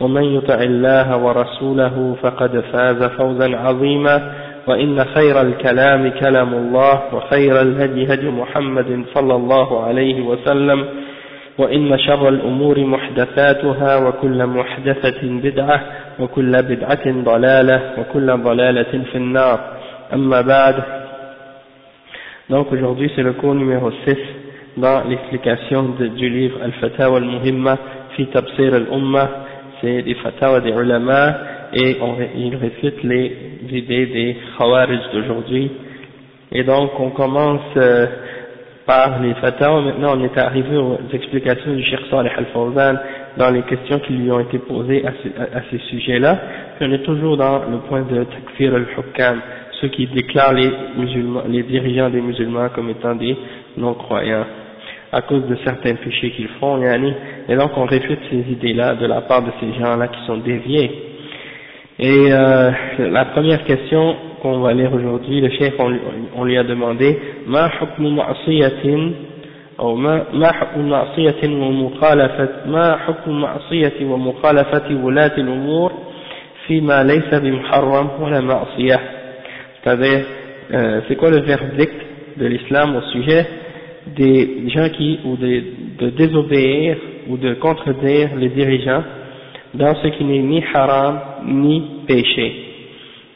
ومن يطع الله ورسوله فقد فاز فوزا عظيما وإن خير الكلام كلام الله وخير الهدي هدي محمد صلى الله عليه وسلم وإن شر الأمور محدثاتها وكل محدثة بدعة وكل بدعة ضلالة وكل ضلالة في النار. أما بعد Donc aujourd'hui c'est le cours numéro 6 dans l'explication du livre Al-Fatawa al-Muhimma fi Tabsir al-Umma, c'est des fatawa des ulama et on, il réfute les idées des khawarij d'aujourd'hui. Et donc on commence euh, par les fatawa, maintenant on est arrivé aux explications du Cheikh Salih al-Fawzan dans les questions qui lui ont été posées à, ce, à, ces sujets-là, on est toujours dans le point de takfir al-hukam, ceux qui déclarent les musulmans, les dirigeants des musulmans comme étant des non-croyants, à cause de certains péchés qu'ils font, yani, et donc on réfute ces idées-là de la part de ces gens-là qui sont déviés. Et euh, la première question qu'on va lire aujourd'hui, le chef, on, on, lui a demandé, ما حكم معصية أو ما ما حكم معصية ومخالفة ما حكم معصية ومخالفة ولاة الأمور فيما ليس بمحرم ولا معصية c'est-à-dire euh, c'est quoi le verdict de l'islam au sujet des gens qui, ou de, de désobéir ou de contredire les dirigeants dans ce qui n'est ni haram ni péché.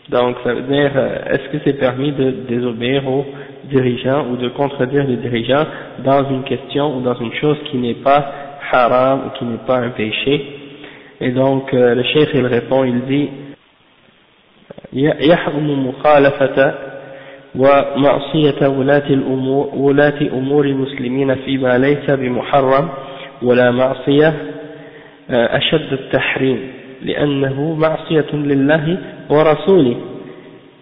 Donc ça veut dire, est-ce que c'est permis de désobéir aux dirigeants ou de contredire les dirigeants dans une question ou dans une chose qui n'est pas haram ou qui n'est pas un péché Et donc euh, le cheikh il répond, il dit يحرم مخالفة ومعصية ولاة الأمور ولاة أمور المسلمين فيما ليس بمحرم ولا معصية أشد التحريم لأنه معصية لله ورسوله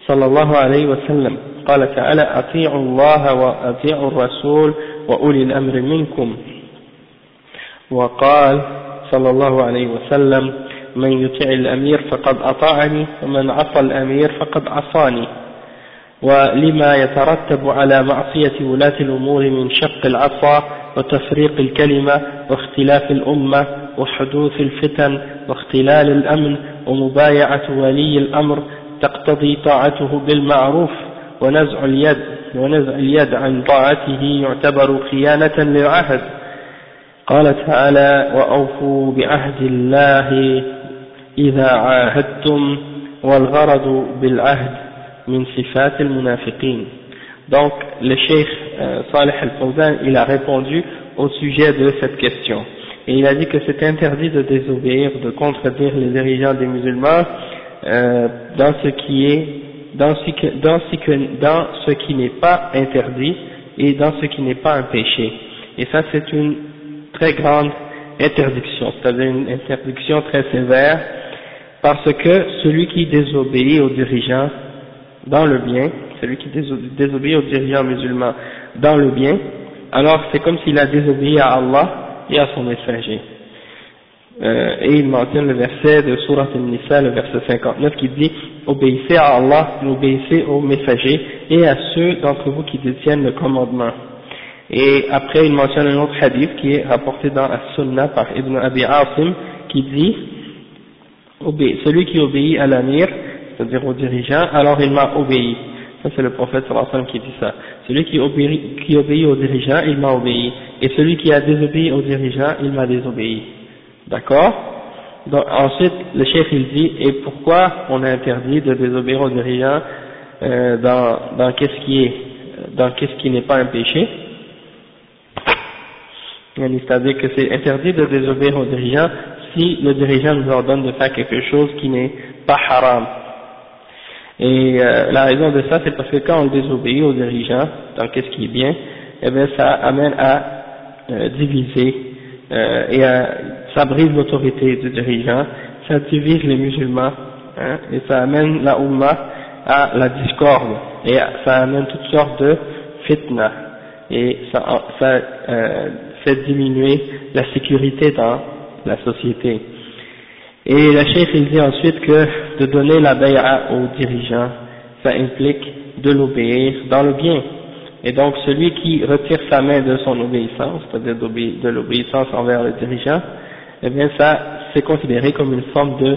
صلى الله عليه وسلم. قال تعالى أطيعوا الله وأطيعوا الرسول وأولي الأمر منكم. وقال صلى الله عليه وسلم من يطع الأمير فقد أطاعني ومن عصى الأمير فقد عصاني. ولما يترتب على معصية ولاة الأمور من شق العصا وتفريق الكلمة واختلاف الأمة وحدوث الفتن واختلال الأمن ومبايعة ولي الأمر تقتضي طاعته بالمعروف ونزع اليد ونزع اليد عن طاعته يعتبر خيانة للعهد. قال تعالى وأوفوا بعهد الله إذا عاهدتم والغرض بالعهد min sifat al-munafiqin. Donc, le cheikh euh, Saleh al-Fawzan, il a répondu au sujet de cette question. Et il a dit que c'est interdit de désobéir, de contredire les dirigeants des musulmans euh, dans ce qui est, dans ce qui n'est pas interdit et dans ce qui n'est pas un péché. Et ça, c'est une très grande interdiction, c'est-à-dire une interdiction très sévère, parce que celui qui désobéit aux dirigeants dans le bien, celui qui désobéit aux dirigeants musulmans dans le bien, alors c'est comme s'il a désobéi à Allah et à son messager. Euh, et il mentionne le verset de Surat al-Nisa, le verset 59, qui dit Obéissez à Allah, obéissez aux messagers et à ceux d'entre vous qui détiennent le commandement. Et après, il mentionne un autre hadith qui est rapporté dans la Sunna par Ibn Abi Asim, qui dit Celui qui obéit à l'amir, c'est-à-dire au dirigeant, alors il m'a obéi. Ça, c'est le prophète sallam qui dit ça. Celui qui obéit, qui obéit au dirigeant, il m'a obéi. Et celui qui a désobéi au dirigeant, il m'a désobéi. D'accord? Donc, ensuite, le chef il dit, et pourquoi on a interdit de désobéir aux dirigeants euh, dans, dans qu'est-ce qui est, dans qu'est-ce qui n'est pas un péché? C'est-à-dire que c'est interdit de désobéir aux dirigeants si le dirigeant nous ordonne de faire quelque chose qui n'est pas haram. Et euh, la raison de ça, c'est parce que quand on désobéit aux dirigeants, dans qu'est-ce qui est bien, eh bien ça amène à euh, diviser euh, et ça brise l'autorité du dirigeant, ça divise les musulmans hein, et ça amène la Ummah à la discorde et ça amène toutes sortes de fitna et ça, ça fait diminuer la sécurité dans la société. Et la chef il dit ensuite que de donner la bay'a aux dirigeants, ça implique de l'obéir dans le bien. Et donc celui qui retire sa main de son obéissance, c'est-à-dire de l'obéissance envers le dirigeant, eh bien ça c'est considéré comme une forme de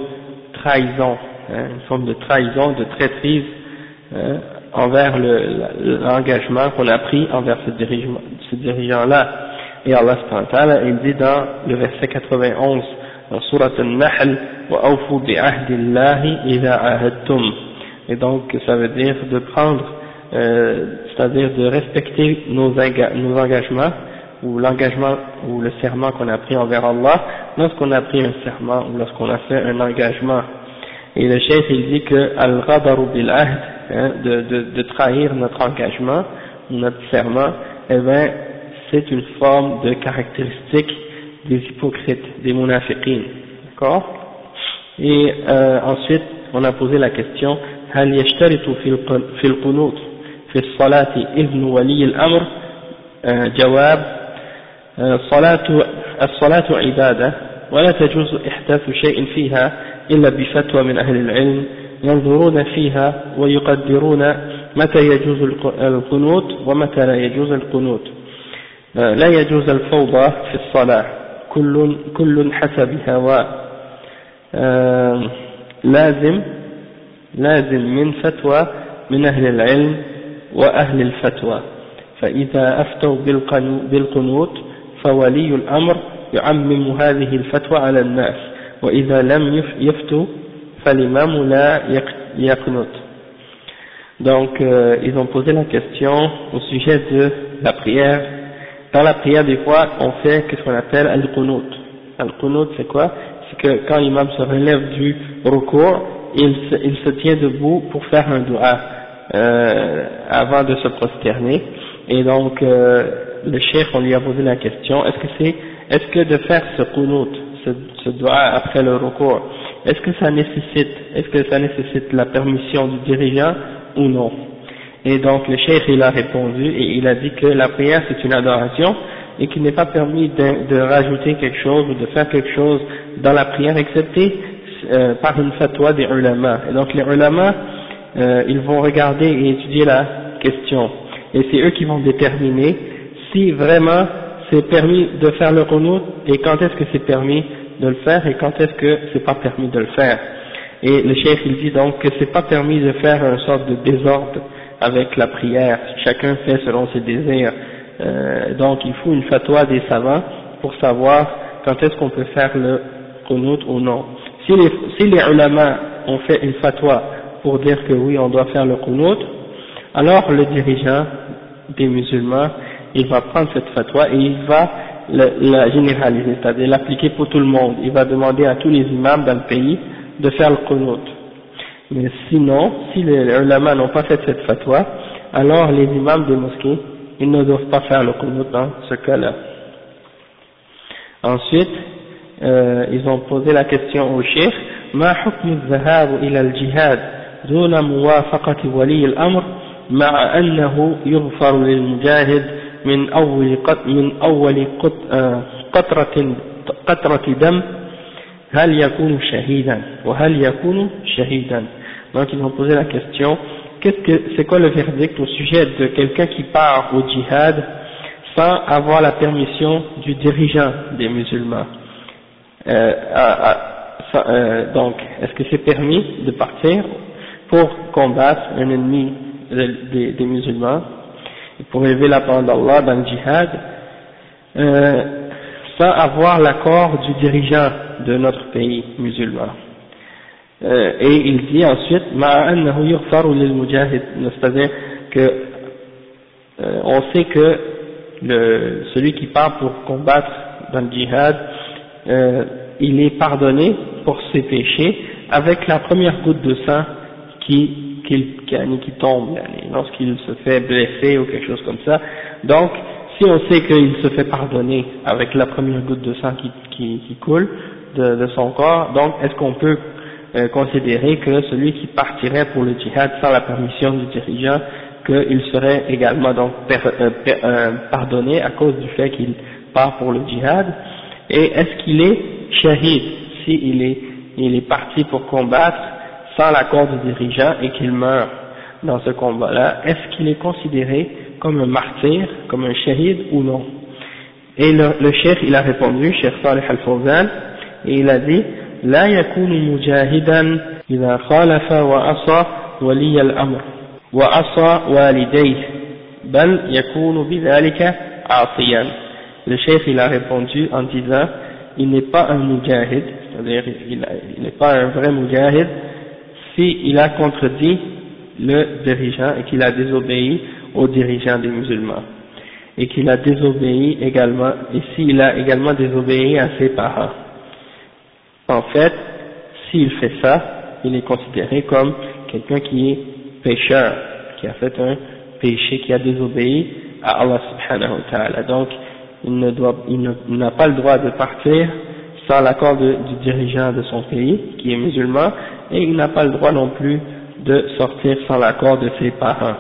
trahison, hein, une forme de trahison, de traîtrise hein, envers l'engagement qu'on a pris envers ce dirigeant-là. Ce dirigeant Et Allah il dit dans le verset 91 dans Al-Nahl, Et donc ça veut dire de prendre, euh, c'est-à-dire de respecter nos, engagements, ou l'engagement, ou le serment qu'on a pris envers Allah, lorsqu'on a pris un serment, ou lorsqu'on a fait un engagement. Et le chef il dit que al-ghadaru bil ahd, hein, de, de, de, trahir notre engagement, notre serment, eh bien, c'est une forme de caractéristique des hypocrites, des munafiqin. D'accord Et euh, ensuite, on a posé la question هل يشترط في القنوت في الصلاة إذن ولي الأمر جواب صلاة الصلاة عبادة ولا تجوز إحداث شيء فيها إلا بفتوى من أهل العلم ينظرون فيها ويقدرون متى يجوز القنوت ومتى لا يجوز القنوت لا يجوز الفوضى في الصلاة كل, كل حسب هواء لازم لازم من فتوى من أهل العلم وأهل الفتوى فإذا أفتوا بالقنوت فولي الأمر يعمم هذه الفتوى على الناس وإذا لم يفتوا فالإمام لا يقنط Donc, euh, ils ont posé la question au sujet de la prière. Dans la prière, des fois, on fait ce qu'on appelle al-qunut. Al-qunut, c'est quoi? C'est que quand l'imam se relève du recours, il se, il se tient debout pour faire un dua euh, avant de se prosterner. Et donc, euh, le chef, on lui a posé la question, est-ce que c'est, est-ce que de faire ce qunut, ce, ce dua après le recours, est-ce que ça nécessite, est-ce que ça nécessite la permission du dirigeant ou non? Et donc le cheikh il a répondu et il a dit que la prière c'est une adoration et qu'il n'est pas permis de, rajouter quelque chose ou de faire quelque chose dans la prière excepté euh, par une fatwa des ulama. Et donc les ulama, euh, ils vont regarder et étudier la question et c'est eux qui vont déterminer si vraiment c'est permis de faire le qunut et quand est-ce que c'est permis de le faire et quand est-ce que c'est pas permis de le faire. Et le chef il dit donc que c'est pas permis de faire une sorte de désordre avec la prière, chacun fait selon ses désirs. Euh, donc il faut une fatwa des savants pour savoir quand est-ce qu'on peut faire le qunut ou non. Si les, si ont fait une fatwa pour dire que oui on doit faire le qunut, alors le dirigeant des musulmans, il va prendre cette fatwa et il va la généraliser, c'est-à-dire l'appliquer pour tout le monde. Il va demander à tous les imams dans le pays de faire le qunut. Mais sinon, si les ulama n'ont pas fait cette fatwa, alors les imams des mosquées, ils ne doivent pas faire le qunut dans ce cas-là. Ensuite, euh, ils ont posé la question au cheikh, ما حكم الذهاب إلى الجهاد دون موافقة ولي الأمر مع أنه يغفر للمجاهد من أول من أول قطرة قطرة دم هل يكون شهيدا وهل يكون شهيدا donc ils ont posé la question qu'est-ce que c'est quoi le verdict au sujet de quelqu'un qui part au djihad sans avoir la permission du dirigeant des musulmans? Euh, euh, donc est-ce que c'est permis de partir pour combattre un ennemi des, musulmans pour élever la parole d'Allah dans le djihad, euh, sans avoir l'accord du dirigeant de notre pays musulman. Euh, et il dit ensuite, c'est-à-dire que euh, on sait que le, celui qui part pour combattre dans le djihad, euh, il est pardonné pour ses péchés avec la première goutte de sang qui, qui, qui tombe lorsqu'il se fait blesser ou quelque chose comme ça. Donc, si on sait qu'il se fait pardonner avec la première goutte de sang qui, qui, qui coule de, de, son corps, donc est-ce qu'on peut euh, considérer que celui qui partirait pour le djihad sans la permission du dirigeant, qu'il serait également donc euh, euh, pardonné à cause du fait qu'il part pour le djihad. Et est-ce qu'il est shahid s'il est, il est parti pour combattre sans l'accord du dirigeant et qu'il meurt dans ce combat-là, est-ce qu'il est considéré comme un martyr, comme un shahid ou non? Et le, le cheikh, il a répondu, cheikh Salih al-Fawzan, et il a dit لا يكون مجاهدا إذا خالف وعصى ولي الأمر وعصى والديه بل يكون بذلك عاصيا Le chef il a répondu en disant il n'est pas un mujahid, c'est-à-dire il n'est pas un vrai mujahid s'il a contredit le dirigeant et qu'il a désobéi au dirigeant des musulmans et qu'il a désobéi également et s'il a également désobéi à ses parents. En fait, s'il fait ça, il est considéré comme quelqu'un qui est pécheur, qui a fait un péché, qui a désobéi à Allah subhanahu wa ta'ala. Donc, il n'a pas le droit de partir sans l'accord du dirigeant de son pays, qui est musulman, et il n'a pas le droit non plus de sortir sans l'accord de ses parents.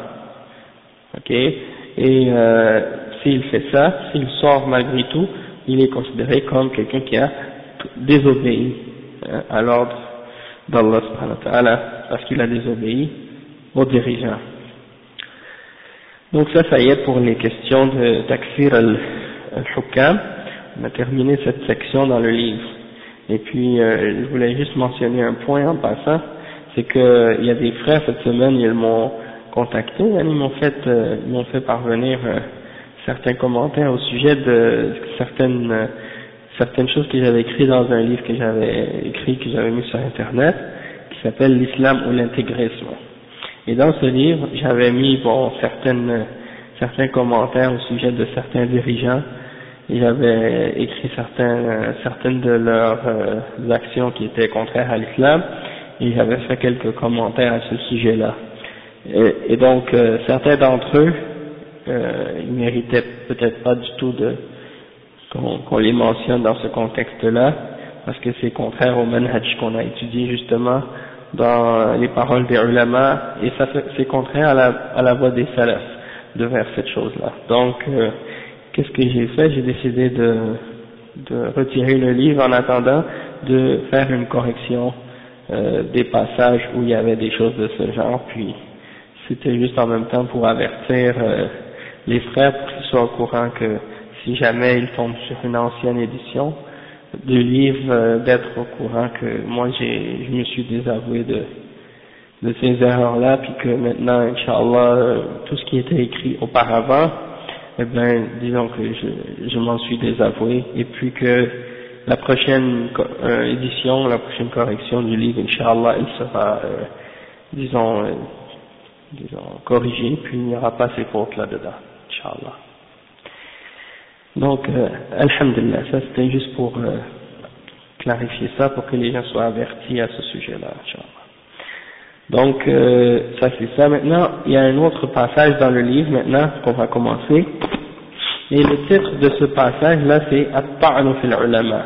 Ok? Et euh, s'il fait ça, s'il sort malgré tout, il est considéré comme quelqu'un qui a désobéi hein, à l'ordre d'Allah parce qu'il a désobéi au dirigeant. Donc ça, ça y est pour les questions de Takfir al-Hukam. On a terminé cette section dans le livre. Et puis, euh, je voulais juste mentionner un point en passant, c'est qu'il y a des frères cette semaine, ils m'ont contacté, hein, ils m'ont fait, euh, fait parvenir euh, certains commentaires au sujet de certaines certaines choses que j'avais écrites dans un livre que j'avais écrit, que j'avais mis sur Internet, qui s'appelle L'Islam ou l'intégrisme. Et dans ce livre, j'avais mis bon certaines certains commentaires au sujet de certains dirigeants et j'avais écrit certains, certaines de leurs euh, actions qui étaient contraires à l'islam et j'avais fait quelques commentaires à ce sujet-là. Et, donc euh, certains d'entre eux, euh, ils méritaient peut-être pas du tout de qu'on les mentionne dans ce contexte-là, parce que c'est contraire au manhaj qu'on a étudié justement dans les paroles des ulama, et ça c'est contraire à la, à la voix des salafs de faire cette chose-là. Donc, euh, qu'est-ce que j'ai fait? J'ai décidé de, de retirer le livre en attendant de faire une correction euh, des passages où il y avait des choses de ce genre, puis c'était juste en même temps pour avertir euh, les frères pour qu'ils soient au courant que si jamais ils tombent sur une ancienne édition du livre, euh, d'être au courant que moi j'ai, je me suis désavoué de, de ces erreurs-là, puis que maintenant, Inch'Allah, euh, tout ce qui était écrit auparavant, eh bien, disons que je, je m'en suis désavoué, et puis que la prochaine euh, édition, la prochaine correction du livre, Inch'Allah, elle sera, disons, disons, corrigée, puis il n'y aura pas ces fautes là-dedans, Inch'Allah. Donc, euh, Alhamdulillah, ça c'était juste pour euh, clarifier ça, pour que les gens soient avertis à ce sujet-là, Donc, euh, ça c'est ça. Maintenant, il y a un autre passage dans le livre maintenant qu'on va commencer. Et le titre de ce passage-là, c'est At-Ta'nu fil ulama,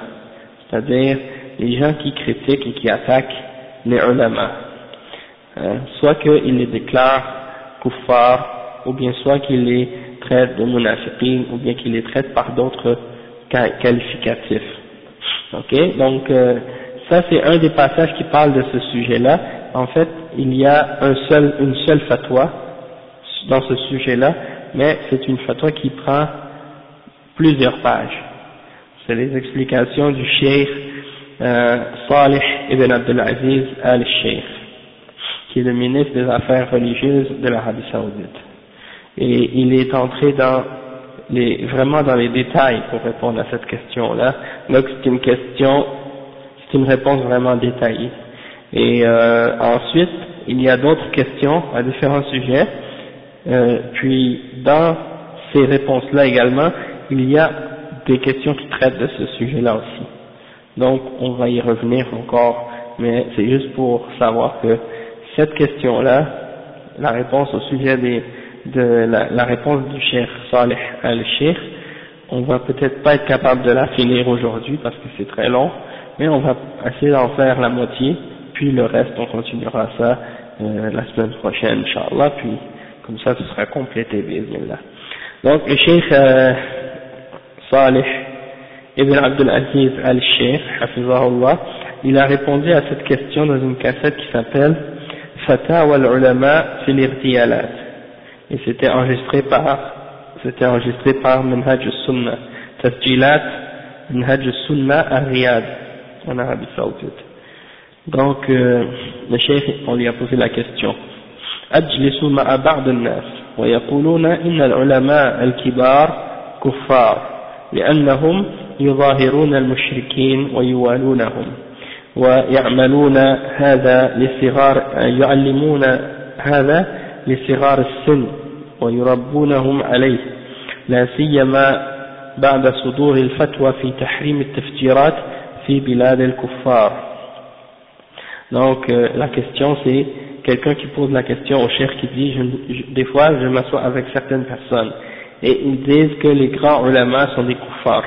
c'est-à-dire les gens qui critiquent et qui attaquent les ulama. Hein, soit qu'ils les déclarent kuffar, ou bien soit qu'ils les traite de munafiqin ou bien qu'il les traite par d'autres qualificatifs. Ok, donc euh, ça c'est un des passages qui parle de ce sujet-là. En fait, il y a une seule fatwa dans ce sujet-là, mais c'est une fatwa qui prend plusieurs pages. C'est les explications du Cheikh euh, Salih ibn Abdelaziz al-Sheikh, qui est le ministre des Affaires religieuses de l'Arabie Saoudite et il est entré dans les, vraiment dans les détails pour répondre à cette question-là. Donc c'est une question c'est une réponse vraiment détaillée. Et euh, ensuite, il y a d'autres questions à différents sujets. Euh, puis dans ces réponses-là également, il y a des questions qui traitent de ce sujet-là aussi. Donc on va y revenir encore, mais c'est juste pour savoir que cette question-là, la réponse au sujet des, de la, la réponse du cher Saleh al-Sheikh, on va peut-être pas être capable de la finir aujourd'hui parce que c'est très long, mais on va essayer d'en faire la moitié, puis le reste on continuera ça euh, la semaine prochaine, Inch'Allah, puis comme ça ce sera complété, bismillah. Donc le Cheikh euh, Salih Ibn Abdul Aziz al-Sheikh, il a répondu à cette question dans une cassette qui s'appelle Fatawa al-Ulama fil et c'était enregistré par c'était enregistré par Minhaj al-Sunnah Tasjilat Minhaj al-Sunnah à Riyad en Arabie Saoudite donc euh, le cheikh on lui a posé la question أجلس مع بعض الناس ويقولون إن العلماء الكبار كفار لأنهم يظاهرون المشركين ويوالونهم ويعملون هذا لصغار يعلمون هذا لصغار السن ويربونهم عليه لا سيما بعد صدور الفتوى في تحريم التفجيرات في بلاد الكفار donc euh, la question c'est quelqu'un qui pose la question au cher qui dit je, je, des fois je m'assois avec certaines personnes et ils disent que les grands ulama sont des kuffars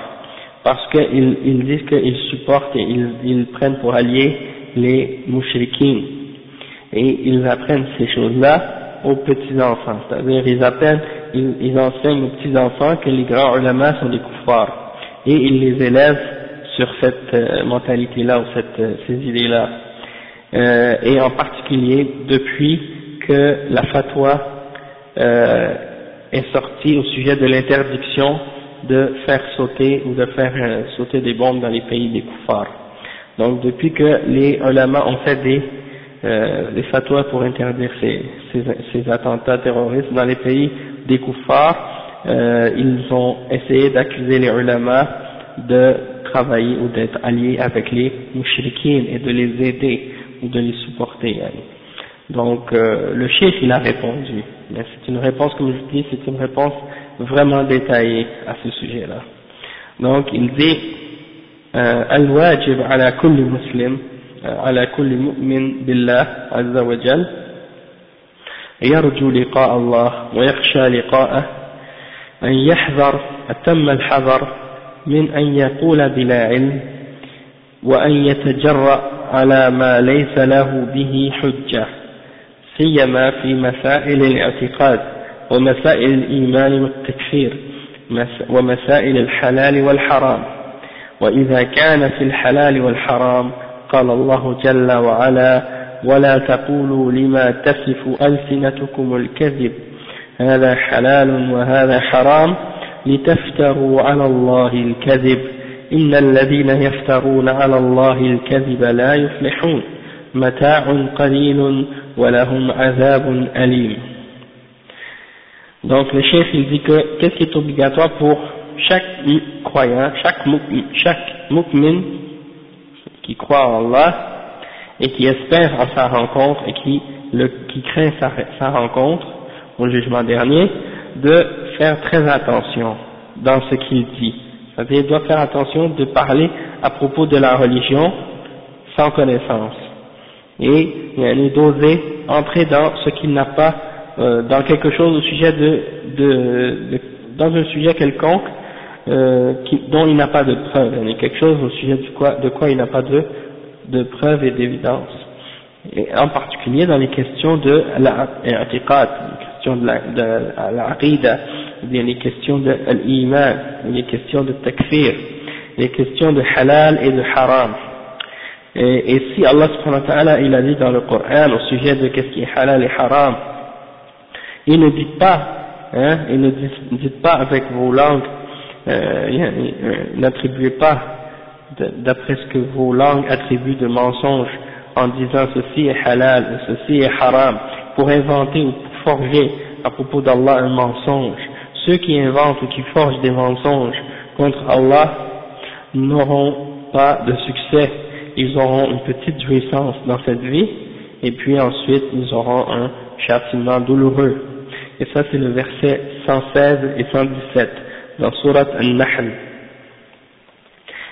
parce qu'ils ils disent qu'ils supportent et ils, ils prennent pour alliés les mouchriquins et ils apprennent ces choses-là aux petits-enfants, c'est-à-dire ils apprennent, ils, enseignent aux petits-enfants que les grands ulama sont des kuffars et ils les élèvent sur cette euh, mentalité-là ou euh, ces idées-là. Euh, et en particulier depuis que la fatwa est sortie au sujet de l'interdiction de faire sauter ou de faire sauter des bombes dans les pays des koufars. Donc depuis que les ulama ont fait des, euh, les fatwas pour interdire ces, ces, ces, attentats terroristes dans les pays des koufars, euh, ils ont essayé d'accuser les ulama de travailler ou d'être alliés avec les mouchriquines et de les aider ou de les supporter. Donc euh, le chef il a répondu, mais c'est une réponse comme je dis, c'est une réponse vraiment détaillée à ce sujet-là. Donc il dit euh, « Al-wajib ala kulli muslim » على كل مؤمن بالله عز وجل يرجو لقاء الله ويخشى لقاءه أن يحذر أتم الحذر من أن يقول بلا علم وأن يتجرأ على ما ليس له به حجة سيما في مسائل الاعتقاد ومسائل الإيمان والتكفير ومسائل الحلال والحرام. وإذا كان في الحلال والحرام قال الله جل وعلا ولا تقولوا لما تصف ألسنتكم الكذب هذا حلال وهذا حرام لتفتروا على الله الكذب إن الذين يفترون على الله الكذب لا يفلحون متاع قليل ولهم عذاب أليم. Donc le chef il dit que qu'est-ce qui est obligatoire pour chaque croyant, chaque chaque mu'min qui croit en Allah et qui espère en sa rencontre et qui, le, qui craint sa, rencontre au jugement dernier, de faire très attention dans ce qu'il dit. C'est-à-dire, il doit faire attention de parler à propos de la religion sans connaissance. Et est d'oser entrer dans ce qu'il n'a pas euh, dans quelque chose au sujet de, de, de dans un sujet quelconque euh, dont il n'a pas de preuve, il y a quelque chose au sujet de quoi, il n'a pas de, de preuve et d'évidence. Et en particulier dans les questions de l'atiqat, les questions de l'aqidah, la, bien les questions de l'iman, les questions de takfir, les questions de halal et de haram. Et, si Allah subhanahu wa ta'ala il a dit dans le Coran au sujet de qu'est-ce qui est halal et haram, il ne dit pas, hein, il ne dit, pas avec vos langues, n'attribuez pas d'après ce que vos langues attribuent de mensonges en disant ceci est halal ceci est haram pour inventer ou pour forger à propos d'Allah un mensonge. Ceux qui inventent ou qui forgent des mensonges contre Allah n'auront pas de succès ils auront une petite jouissance dans cette vie, et puis ensuite ils auront un châtiment douloureux. Et ça c'est le verset 116 et 117 dans Surat Al-Nahl.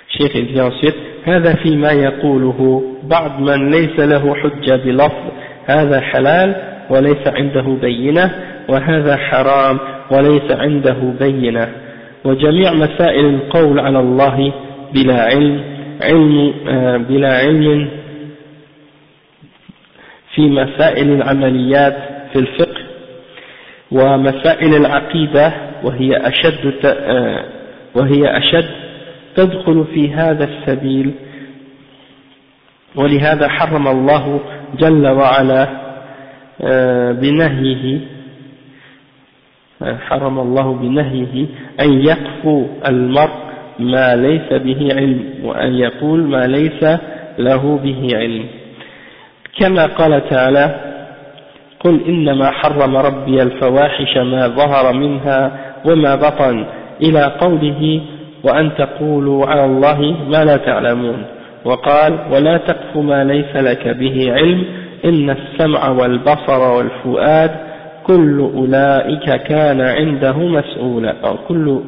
الشيخ dit ensuite هذا فيما يقوله بعض من ليس له حجة بلفظ. هذا حلال وليس عنده بينة وهذا حرام وليس عنده بينة. وجميع مسائل القول على الله بلا علم علم آه، بلا علم في مسائل العمليات في الفقه ومسائل العقيدة وهي أشد آه، وهي أشد تدخل في هذا السبيل. ولهذا حرم الله جل وعلا آه، بنهيه حرم الله بنهيه أن يقفو المرء ما ليس به علم وأن يقول ما ليس له به علم. كما قال تعالى قل إنما حرم ربي الفواحش ما ظهر منها وما بطن إلى قوله وأن تقولوا على الله ما لا تعلمون وقال ولا تقف ما ليس لك به علم إن السمع والبصر والفؤاد كل أولئك كان عنده مسؤولا أو كل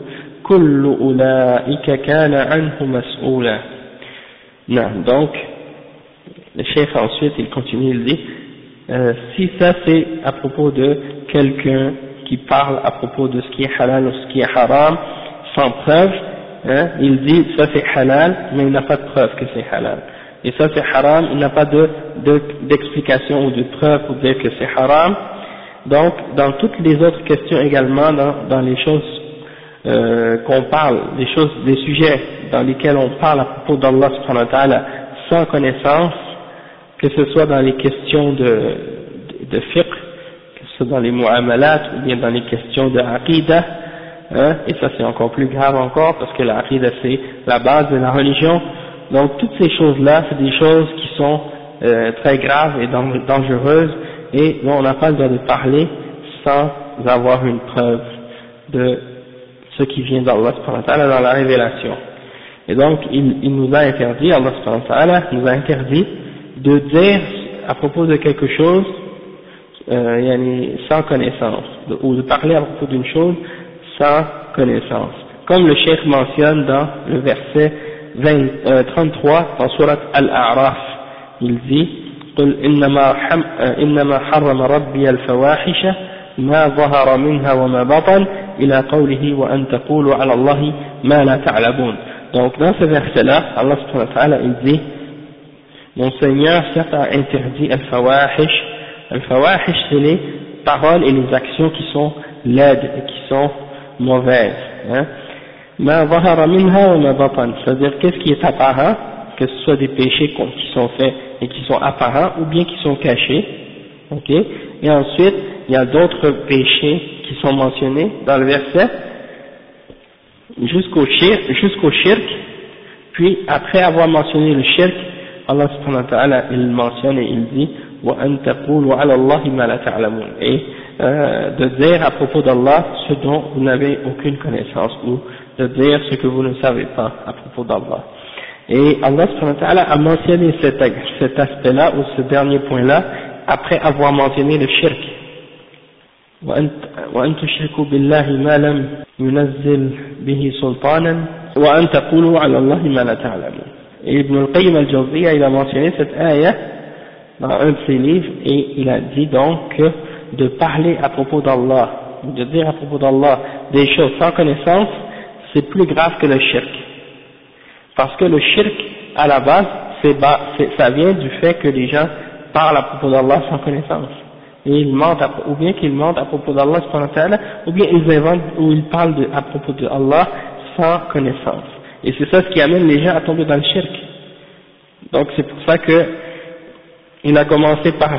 كل أولئك كان عنه مسؤولا. نعم donc le chef ensuite il continue il dit euh, si ça c'est à propos de quelqu'un qui parle à propos de ce qui est halal ou ce qui est haram sans preuve hein, il dit ça c'est halal, mais il n'a pas de preuve que c'est halal. Et ça c'est haram, il n'a pas d'explication de, ou de preuve pour dire que c'est haram. Donc, dans toutes les autres questions également, dans, dans les choses euh, qu'on parle, les choses, les sujets dans lesquels on parle à propos d'Allah subhanahu sans connaissance, que ce soit dans les questions de, de, de dans les mu'amalat ou bien dans les questions de aqidah, Hein, et ça c'est encore plus grave encore parce que la c'est la base de la religion. Donc toutes ces choses-là, c'est des choses qui sont euh, très graves et dangereuses et dont on n'a pas le droit de parler sans avoir une preuve de ce qui vient d'Allah dans la révélation. Et donc il, il nous a interdit, Allah nous a interdit de dire à propos de quelque chose euh, sans connaissance, ou de parler à propos d'une chose sans connaissance. Comme le cheikh mentionne dans le verset 20, euh, 33 dans surat Al-A'raf, il dit قل إنما, حم إنما حرم ربي الفواحش ما ظهر منها وما بطن إلى قوله وأن تقولوا على الله ما لا تعلمون donc dans ce verset-là Allah subhanahu wa ta'ala il dit mon Seigneur certes a interdit al-fawahish al-fawahish c'est les paroles et les actions qui sont laides et qui sont mauvaise. Hein. C'est-à-dire qu'est-ce qui est apparent, que ce soit des péchés qui sont faits et qui sont apparents ou bien qui sont cachés. ok? Et ensuite, il y a d'autres péchés qui sont mentionnés dans le verset jusqu'au shirk, jusqu'au shirk. Puis après avoir mentionné le shirk, Allah subhanahu wa ta'ala il mentionne et il dit et euh, de dire à propos d'Allah ce dont vous n'avez aucune connaissance ou de dire ce que vous ne savez pas à propos d'Allah. Et Allah a mentionné cet, cet aspect-là ou ce dernier point-là après avoir mentionné le shirk. وأن تشركوا بالله ما لم ينزل به سلطانا وأن تقولوا على الله ما لا تعلمون. Et Ibn al-Qayyim al-Jawziyya il a mentionné cette ayah dans un de ses livres et il a dit donc que de parler à propos d'Allah, de dire à propos d'Allah des choses sans connaissance, c'est plus grave que le shirk. Parce que le shirk, à la base, ça vient du fait que les gens parlent à propos d'Allah sans connaissance. Et ils mentent, ou bien qu'ils mentent à propos d'Allah, ou bien ils inventent ou ils parlent à propos d'Allah sans connaissance. Et c'est ça ce qui amène les gens à tomber dans le shirk. Donc c'est pour ça que il a commencé par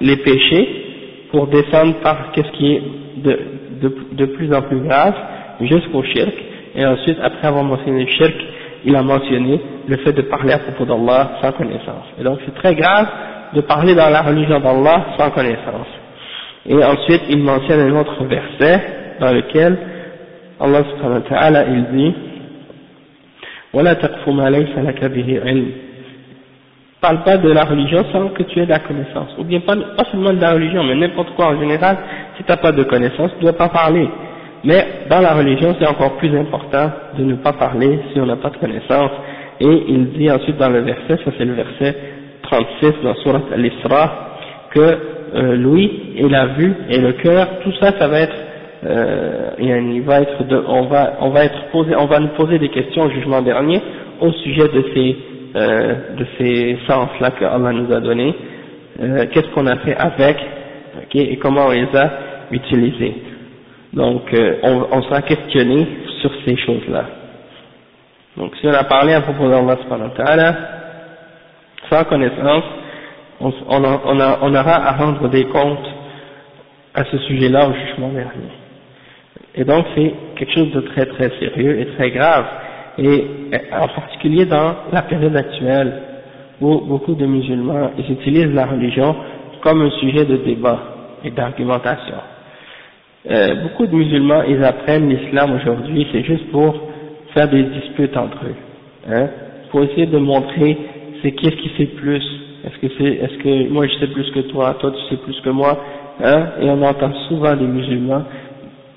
les péchés, pour descendre par qu'est-ce qui est de, de, de, plus en plus grave, jusqu'au shirk, et ensuite, après avoir mentionné le shirk, il a mentionné le fait de parler à propos d'Allah sans connaissance. Et donc c'est très grave de parler dans la religion d'Allah sans connaissance. Et ensuite, il mentionne un autre verset dans lequel Allah subhanahu wa ta'ala, il dit ولا تقف ما ليس لك به علم parles pas de la religion sans que tu aies de la connaissance. Ou bien pas, pas seulement de la religion, mais n'importe quoi en général, si tu n'as pas de connaissance, tu ne dois pas parler. Mais dans la religion, c'est encore plus important de ne pas parler si on n'a pas de connaissance. Et il dit ensuite dans le verset, ça c'est le verset 36 dans Surat Al-Isra, que euh, l'ouïe et la vue et le cœur, tout ça, ça va être, euh, il va être on va, on va être posé, on va nous poser des questions au jugement dernier au sujet de ces, euh, de ces sens-là que Allah nous a donnés, euh, qu'est-ce qu'on a fait avec, okay, et comment on les a utilisés. Donc, euh, on, on, sera questionné sur ces choses-là. Donc, si on a parlé à propos d'Allah sans connaissance, on, on, on, aura à rendre des comptes à ce sujet-là au jugement dernier. Et donc, c'est quelque chose de très très sérieux et très grave et en particulier dans la période actuelle où beaucoup de musulmans utilisent la religion comme un sujet de débat et d'argumentation. Euh, beaucoup de musulmans, ils apprennent l'islam aujourd'hui, c'est juste pour faire des disputes entre eux, hein, pour essayer de montrer c'est qui est-ce qui sait plus, est-ce que c'est, est-ce que moi je sais plus que toi, toi tu sais plus que moi, hein, et on entend souvent des musulmans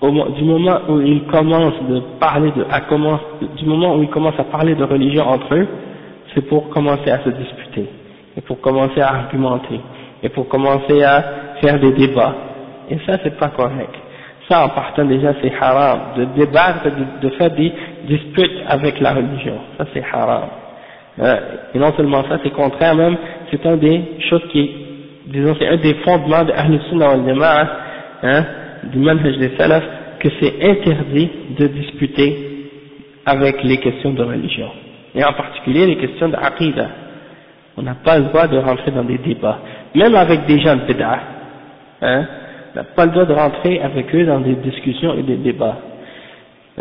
du moment où ils commencent de parler de, à comment, du moment où ils commencent à parler de religion entre eux, c'est pour commencer à se disputer, et pour commencer à argumenter, et pour commencer à faire des débats. Et ça, c'est pas correct. Ça, en partant déjà, c'est haram. De débattre, de, faire des disputes avec la religion. Ça, c'est haram. Euh, et non seulement ça, c'est contraire même, c'est un des choses qui, disons, c'est un des fondements de Ahl Sunnah wal hein, du manhaj des salaf que c'est interdit de discuter avec les questions de religion, et en particulier les questions d'aqidah. On n'a pas le droit de rentrer dans des débats, même avec des gens de bid'ah, hein, on n'a pas le droit de rentrer avec eux dans des discussions et des débats.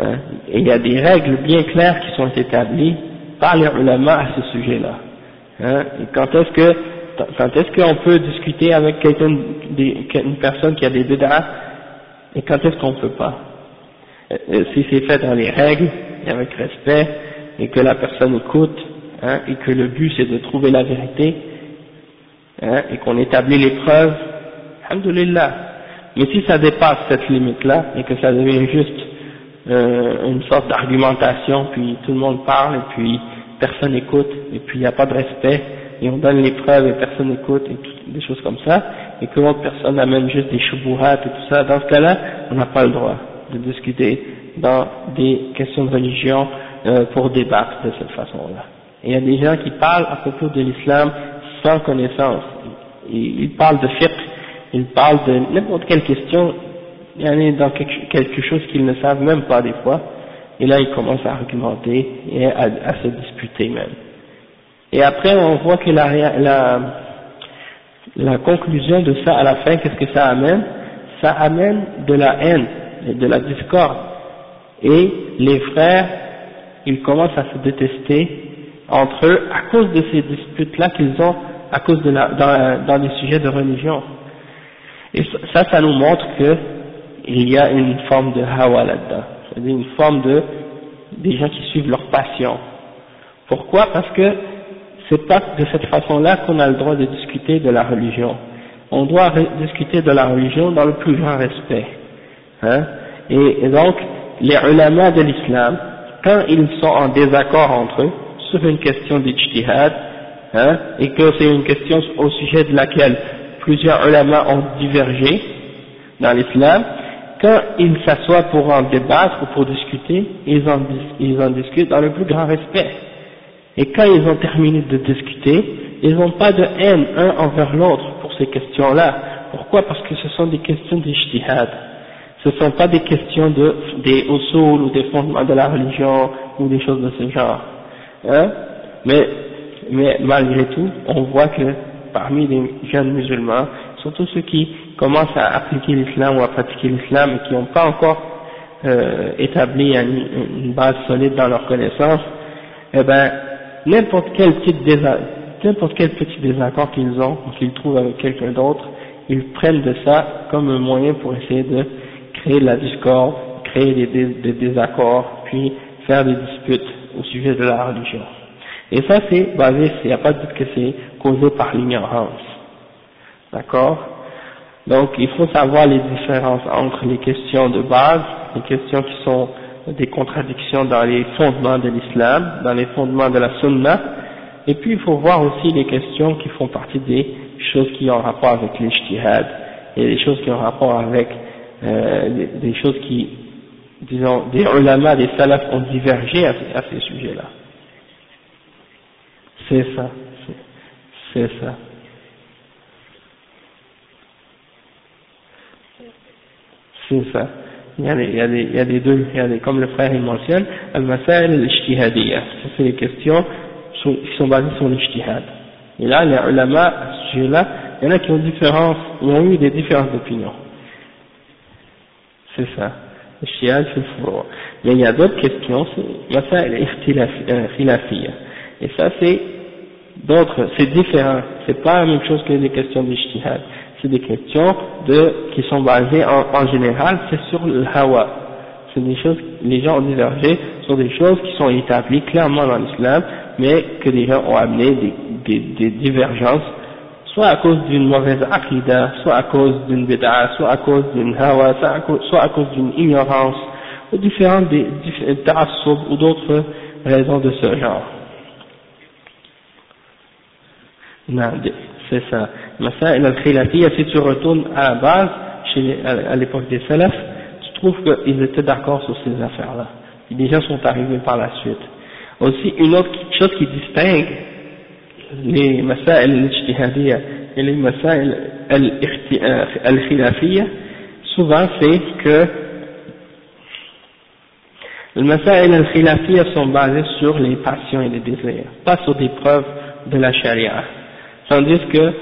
Hein, et il y a des règles bien claires qui sont établies par les ulama à ce sujet-là. Hein, quand est-ce que quand est-ce qu'on peut discuter avec quelqu'un, une personne qui a des bid'ah et quand est-ce qu'on ne peut pas? Euh, euh, Si c'est fait dans les règles, et avec respect, et que la personne écoute, hein, et que le but c'est de trouver la vérité, hein, et qu'on établit les preuves, alhamdoulilah. Mais si ça dépasse cette limite-là, et que ça devient juste euh, une sorte d'argumentation, puis tout le monde parle, et puis personne écoute, et puis il n'y a pas de respect, et on donne les preuves et personne écoute, et des choses comme ça, et que l'autre personne amène juste des choubouhats et tout ça, dans ce cas-là, on n'a pas le droit de discuter dans des questions de religion euh, pour débattre de cette façon-là. Et il y a des gens qui parlent à propos de l'islam sans connaissance. Ils, parlent de fiqh, ils parlent de n'importe quelle question, il y en a dans quelque, chose qu'ils ne savent même pas des fois, et là ils commencent à argumenter et à, à se disputer même. Et après on voit que la, la la conclusion de ça à la fin, qu'est-ce que ça amène? Ça amène de la haine et de la discorde. Et les frères, ils commencent à se détester entre eux à cause de ces disputes-là qu'ils ont à cause de la, dans, dans les sujets de religion. Et ça, ça nous montre que il y a une forme de hawa là-dedans, c'est-à-dire une forme de des gens qui suivent leur passion. Pourquoi? Parce que c'est pas de cette façon-là qu'on a le droit de discuter de la religion. On doit discuter de la religion dans le plus grand respect. Hein. Et, donc, les ulama de l'islam, quand ils sont en désaccord entre eux sur une question d'ijtihad, hein, et que c'est une question au sujet de laquelle plusieurs ulama ont divergé dans l'islam, quand ils s'assoient pour en débattre ou pour discuter, ils en, ils en discutent dans le plus grand respect. Et quand ils ont terminé de discuter, ils n'ont pas de haine un envers l'autre pour ces questions-là. Pourquoi? Parce que ce sont des questions d'ijtihad. Ce ne sont pas des questions de, des usul ou des fondements de la religion ou des choses de ce genre. Hein? Mais, mais malgré tout, on voit que parmi les jeunes musulmans, surtout ceux qui commencent à appliquer l'islam ou à pratiquer l'islam et qui n'ont pas encore euh, établi une, une, base solide dans leur connaissance, eh ben, n'importe quel petit désaccord qu'ils ont, qu'ils trouvent avec quelqu'un d'autre, ils prennent de ça comme un moyen pour essayer de créer de la discorde, créer des, désaccords, puis faire des disputes au sujet de la religion. Et ça c'est basé, il n'y a pas de doute que c'est causée par l'ignorance. D'accord? Donc il faut savoir les différences entre les questions de base, les questions qui sont des contradictions dans les fondements de l'islam, dans les fondements de la sunna, et puis il faut voir aussi les questions qui font partie des choses qui ont rapport avec l'ijtihad, et les choses qui ont rapport avec euh, des, choses qui, disons, des ulama, des salafs ont divergé à ces sujets-là. C'est ça, c'est ça. C'est ça. Il y, a des, il, y a des, deux, il y a des, comme le frère il mentionne, al-masail al-ijtihadiyya. C'est les questions qui sont basées sur l'ijtihad. Et là, les ulama, à ce sujet-là, il y en a qui ont différence, ils ont eu des différences d'opinion. C'est ça. L'ijtihad, c'est le Mais il y a d'autres questions, c'est masail al-khilafiyya. Et ça, c'est d'autres, c'est différent. C'est pas la même chose que les questions d'ijtihad c'est des questions de, qui sont basées en, en général, c'est sur le hawa. C'est des choses, les gens ont divergé sur des choses qui sont établies clairement dans l'islam, mais que les gens ont amené des, des, des divergences, soit à cause d'une mauvaise aqidah, soit à cause d'une bid'a, soit à cause d'une hawa, soit à cause d'une ignorance, ou différentes des, ou d'autres raisons de ce genre. Non, c'est ça. Masail al-Khilafiyya, si tu retournes à la base, chez, à l'époque des salafs, tu trouves qu'ils étaient d'accord sur ces affaires-là. Les gens sont arrivés par la suite. Aussi, une autre chose qui distingue les Masail al-Ijtihadiyya et les Masail al-Khilafiyya, souvent c'est que les Masail al-Khilafiyya sont basés sur les passions et les désirs, pas sur des preuves de la charia. Tandis que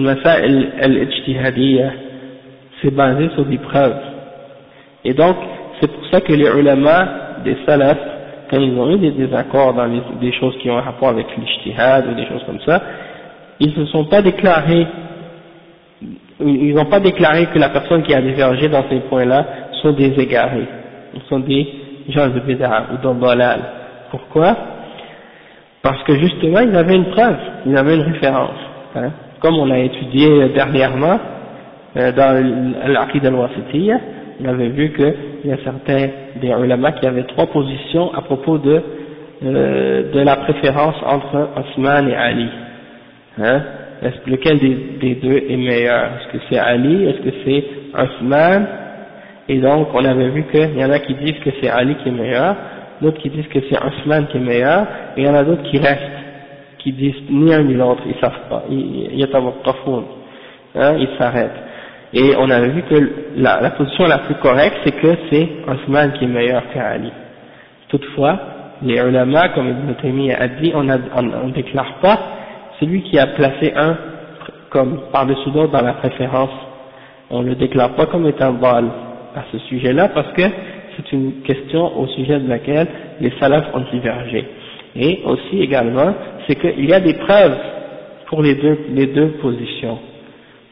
masail al-ijtihadiyya, c'est basé sur des preuves. Et donc, c'est pour ça que les ulama des salafs, quand ils ont eu des désaccords dans les, des choses qui ont un rapport avec l'ijtihad ou des choses comme ça, ils ne sont pas déclarés, ils n'ont pas déclaré que la personne qui a divergé dans ces points-là sont des égarés, ils sont des gens de bid'a ou d'ambalal. Pourquoi? Parce que justement, ils avaient une preuve, ils avaient une référence. Hein, comme on l'a étudié dernièrement euh, dans l'Aqid al-Wasitiyya, on avait vu qu'il y a certains des ulama qui avaient trois positions à propos de, euh, de la préférence entre Osman et Ali. Hein, lequel des, des, deux est meilleur? Est-ce que c'est Ali? Est-ce que c'est Osman? Et donc on avait vu qu'il y en a qui disent que c'est Ali qui est meilleur, d'autres qui disent que c'est Osman qui est meilleur, et il y en a d'autres qui restent qui disent ni un ni l'autre, ils savent pas, ils, ils hein, ils s'arrêtent. Et on avait vu que la, la position la plus correcte, c'est que c'est Osman qui est meilleur qu'Ali. Toutefois, les ulama, comme Ibn Taymiyyah a dit, on ne déclare pas celui qui a placé un comme par-dessus l'autre dans la préférence. On le déclare pas comme étant bal à ce sujet-là parce que c'est une question au sujet de laquelle les salafs ont divergé. Et aussi également, c'est qu'il y a des preuves pour les deux, les deux positions.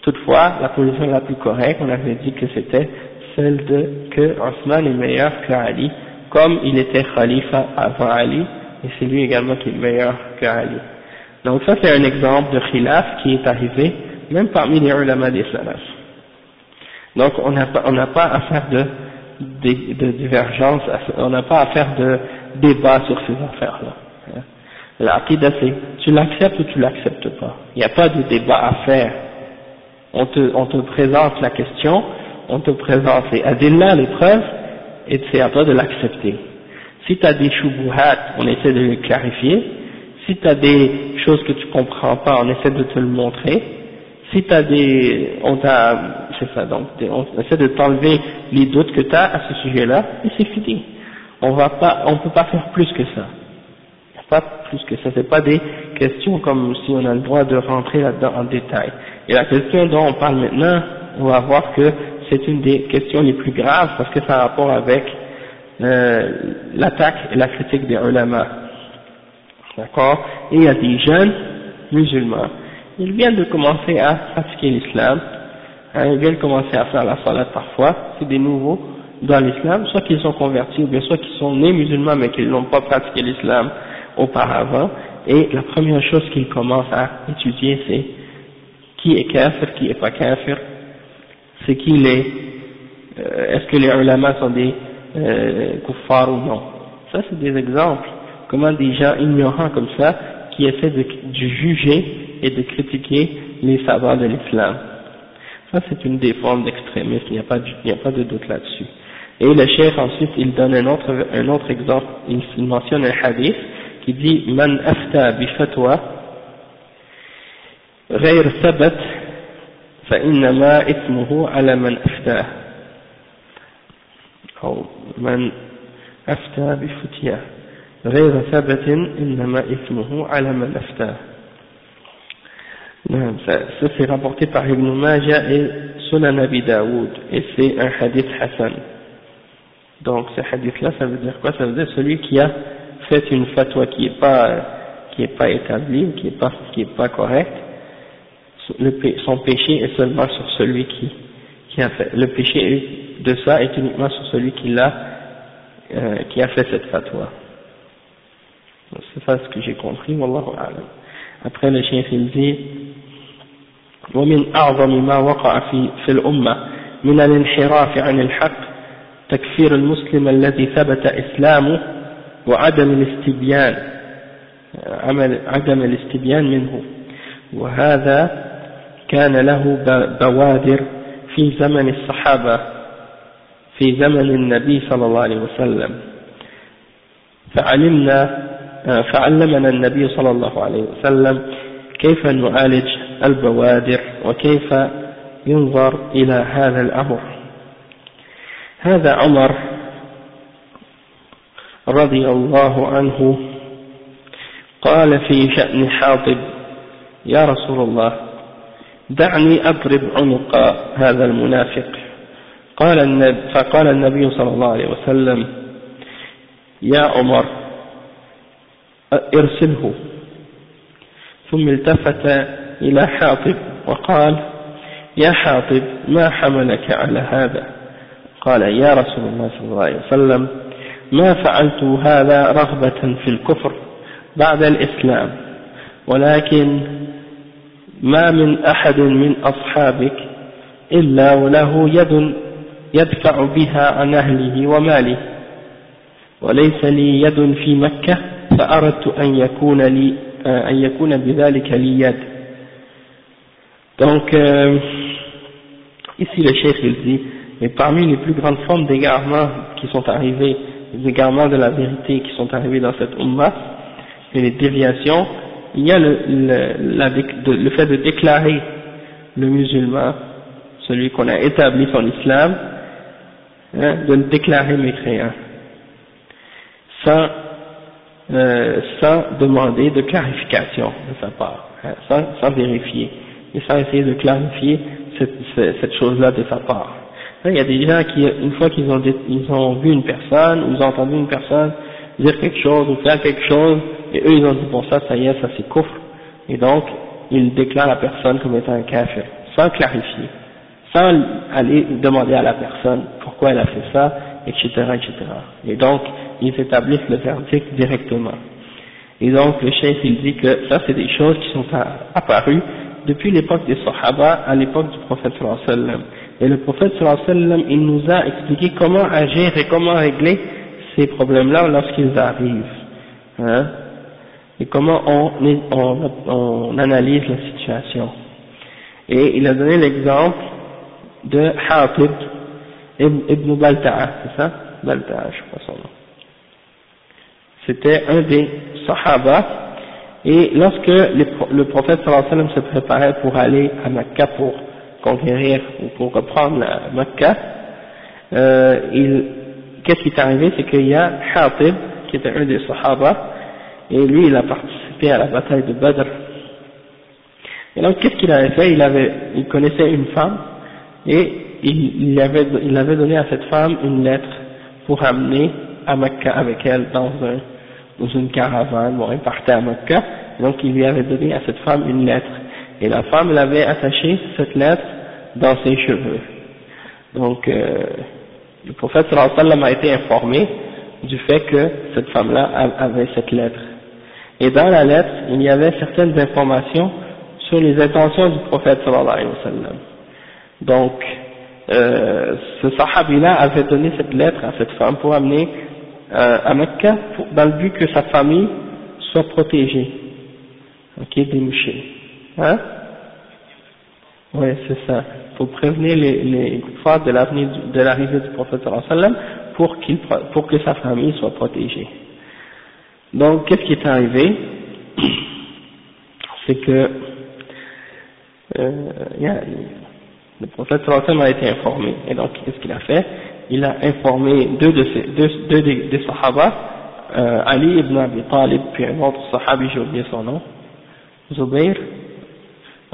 Toutefois, la position la plus correcte, on avait dit que c'était celle de que Osman est meilleur que Ali, comme il était khalifa avant Ali, et c'est lui également qui est meilleur que Ali. Donc ça c'est un exemple de khilaf qui est arrivé même parmi les ulama des salafs. Donc on n'a pas, on pas à faire de, de, de divergence, on n'a pas à faire de débat sur ces affaires-là. L'aqidah c'est tu l'acceptes ou tu l'acceptes pas. Il n'y a pas de débat à faire. On te, on te présente la question, on te présente les adillah, les preuves, et c'est à toi de l'accepter. Si tu as des shubuhat, on essaie de les clarifier. Si tu as des choses que tu comprends pas, on essaie de te le montrer. Si tu as des, on t'a, c'est ça, donc, on essaie de t'enlever les doutes que tu as à ce sujet-là, et c'est fini. On va pas, on peut pas faire plus que ça pas plus que ça, c'est pas des questions comme si on a le droit de rentrer là-dedans en détail. Et la question dont on parle maintenant, on va voir que c'est une des questions les plus graves parce que ça a rapport avec euh, l'attaque et la critique des ulama. D'accord? Et il y a des jeunes musulmans, ils viennent de commencer à pratiquer l'islam, hein, ils viennent commencer à faire la salat parfois, c'est des nouveaux dans l'islam, soit qu'ils sont convertis ou bien soit qu'ils sont nés musulmans mais qu'ils n'ont pas pratiqué l'islam auparavant, et la première chose qu'il commence à étudier c'est qui est kafir, qui est pas kafir, c'est qui euh, est-ce que les ulama sont des euh, ou non. Ça c'est des exemples, comment des gens ignorants comme ça, qui essaient de, juger et de critiquer les savants de l'islam. Ça c'est une des formes d'extrémisme, il n'y a, pas de doute là-dessus. Et le chef ensuite il donne un autre exemple, il, mentionne un hadith qui dit Man afta bi fatwa غير ثبت فإنما إثمه على من أفتاه أو من أفتى بفتية غير ثبت إنما إثمه على من أفتاه ça, ça c'est rapporté par Ibn Majah et Sunan Abi Daoud et c'est un hadith Hassan donc ce hadith là ça veut dire quoi ça veut dire celui qui a fait une fatwa qui est pas qui est pas établie qui est pas qui est pas correcte son péché est seulement sur celui qui, qui a fait. Le péché de ça est uniquement sur celui qui l'a, euh, qui a fait cette fatwa. C'est ça ce que j'ai compris, wallahu a'lam. Après le chef il dit, ومن أعظم ما وقع في في الأمة من الانحراف عن الحق تكفير المسلم الذي ثبت إسلامه وعدم الاستبيان عدم الاستبيان منه. وهذا كان له بوادر في زمن الصحابة في زمن النبي صلى الله عليه وسلم. فعلمنا فعلمنا النبي صلى الله عليه وسلم كيف نعالج البوادر وكيف ينظر إلى هذا الأمر. هذا عمر رضي الله عنه قال في شأن حاطب يا رسول الله دعني أضرب عنق هذا المنافق. قال فقال النبي صلى الله عليه وسلم يا عمر ارسله. ثم التفت إلى حاطب وقال يا حاطب ما حملك على هذا؟ قال يا رسول الله صلى الله عليه وسلم ما فعلت هذا رغبة في الكفر بعد الإسلام ولكن ما من أحد من أصحابك إلا وله يد يدفع بها عن أهله وماله وليس لي يد في مكة فأردت أن يكون لي أن يكون بذلك لي يد. Donc euh, ici le chef il dit et parmi les plus grandes formes d'égarement qui sont arrivées les égarements de la vérité qui sont arrivés dans cette ummah et les déviations il y a le, le, le fait de déclarer le musulman, celui qu'on a établi son islam, hein, de le déclarer mécréant, sans, euh, sans demander de clarification de sa part, hein, sans, sans, vérifier, et sans essayer de clarifier cette, cette chose-là de sa part. Il y a des gens qui, une fois qu'ils ont, ils ont vu une personne, ou ils ont entendu une personne dire quelque chose, ou faire quelque chose, et eux ils ont dit bon ça, ça y est, ça c'est coffre, et donc ils déclarent la personne comme étant un kafir, sans clarifier, sans aller demander à la personne pourquoi elle a fait ça, etc. etc. Et donc ils établissent le verdict directement. Et donc le chef il dit que ça c'est des choses qui sont apparues depuis l'époque des Sahaba à l'époque du prophète sallallahu Et le prophète sallallahu il nous a expliqué comment agir et comment régler ces problèmes-là lorsqu'ils arrivent. Hein et comment on, analyse la situation. Et il a donné l'exemple de Hatib ibn Balta'a, c'est ça? Balta'a, je crois son nom. C'était un des Sahaba, et lorsque le prophète sallallahu alayhi wa sallam se préparait pour aller à Mecca conquérir ou pour reprendre la Mecca, euh, qu'est-ce qui est arrivé? C'est qu'il y a Hatib, qui était un des Sahaba, et lui il a participé à la bataille de Badr. Et donc qu'est-ce qu'il avait fait? Il, avait, il connaissait une femme et il, il, avait, il avait donné à cette femme une lettre pour amener à Mecca avec elle dans, un, dans une caravane. Bon, il partait à Mecca, donc il lui avait donné à cette femme une lettre. Et la femme l'avait attaché cette lettre dans ses cheveux. Donc euh, le prophète sallallahu a été informé du fait que cette femme-là avait cette lettre. Et dans la lettre, il y avait certaines informations sur les intentions du prophète sallallahu alayhi wa. Donc, euh, ce sahabi-là avait donné cette lettre à cette femme pour amener euh, à Mecca dans le but que sa famille soit protégée, ok, des mouchés. Hein? Oui, c'est ça. Pour prévenir les, les de l'avenir de l'arrivée du prophète sallam pour, qu'il, pour que sa famille soit protégée. Donc, qu'est-ce qui est arrivé? C'est que euh, le prophète sallallahu a été informé. Et donc, qu'est-ce qu'il a fait? Il a informé deux, de ses, deux, deux des, des sahaba, euh, Ali ibn Abi Talib, puis un autre sahabi, j'ai oublié son nom, Zubair.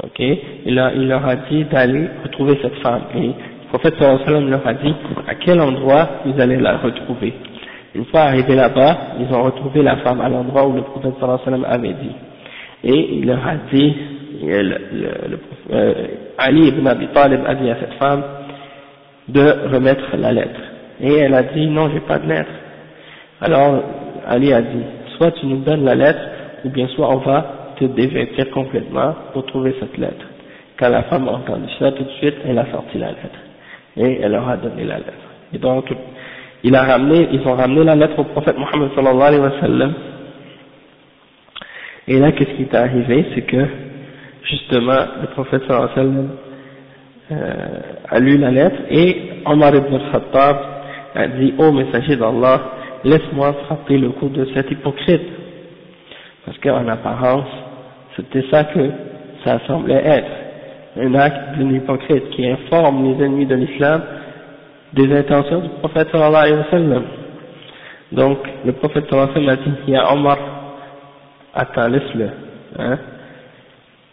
Ok, il, a, il leur a dit d'aller retrouver cette femme. Et le prophète sallallahu leur a dit à quel endroit vous allez la retrouver. Une fois arrivés là-bas, ils ont retrouvé la femme à l'endroit où le prophète sallallahu avait dit. Et il leur a dit, euh, Ali ibn Abi Talib a dit à cette femme de remettre la lettre. Et elle a dit, non, j'ai pas de lettre. Alors, Ali a dit, soit tu nous donnes la lettre, ou bien soit on va te dévêtir complètement pour trouver cette lettre. Quand la femme a entendu ça, tout de suite, elle a sorti la lettre. Et elle leur a donné la lettre. Et donc, il a ramené, ils ont ramené la lettre au prophète Mohammed sallallahu alayhi wa sallam. Et là, qu'est-ce qui est arrivé, c'est que, justement, le prophète sallallahu alayhi wa sallam euh, a lu la lettre et Omar ibn al-Khattab a dit, ô messager d'Allah, laisse-moi frapper le coup de cet hypocrite. Parce qu'en apparence, c'était ça que ça semblait être, un acte d'un hypocrite qui informe les ennemis de l'islam des intentions du prophète sallallahu alayhi wa sallam. Donc, le prophète sallallahu alayhi wa sallam a dit, il y a Omar, attends, laisse-le, hein,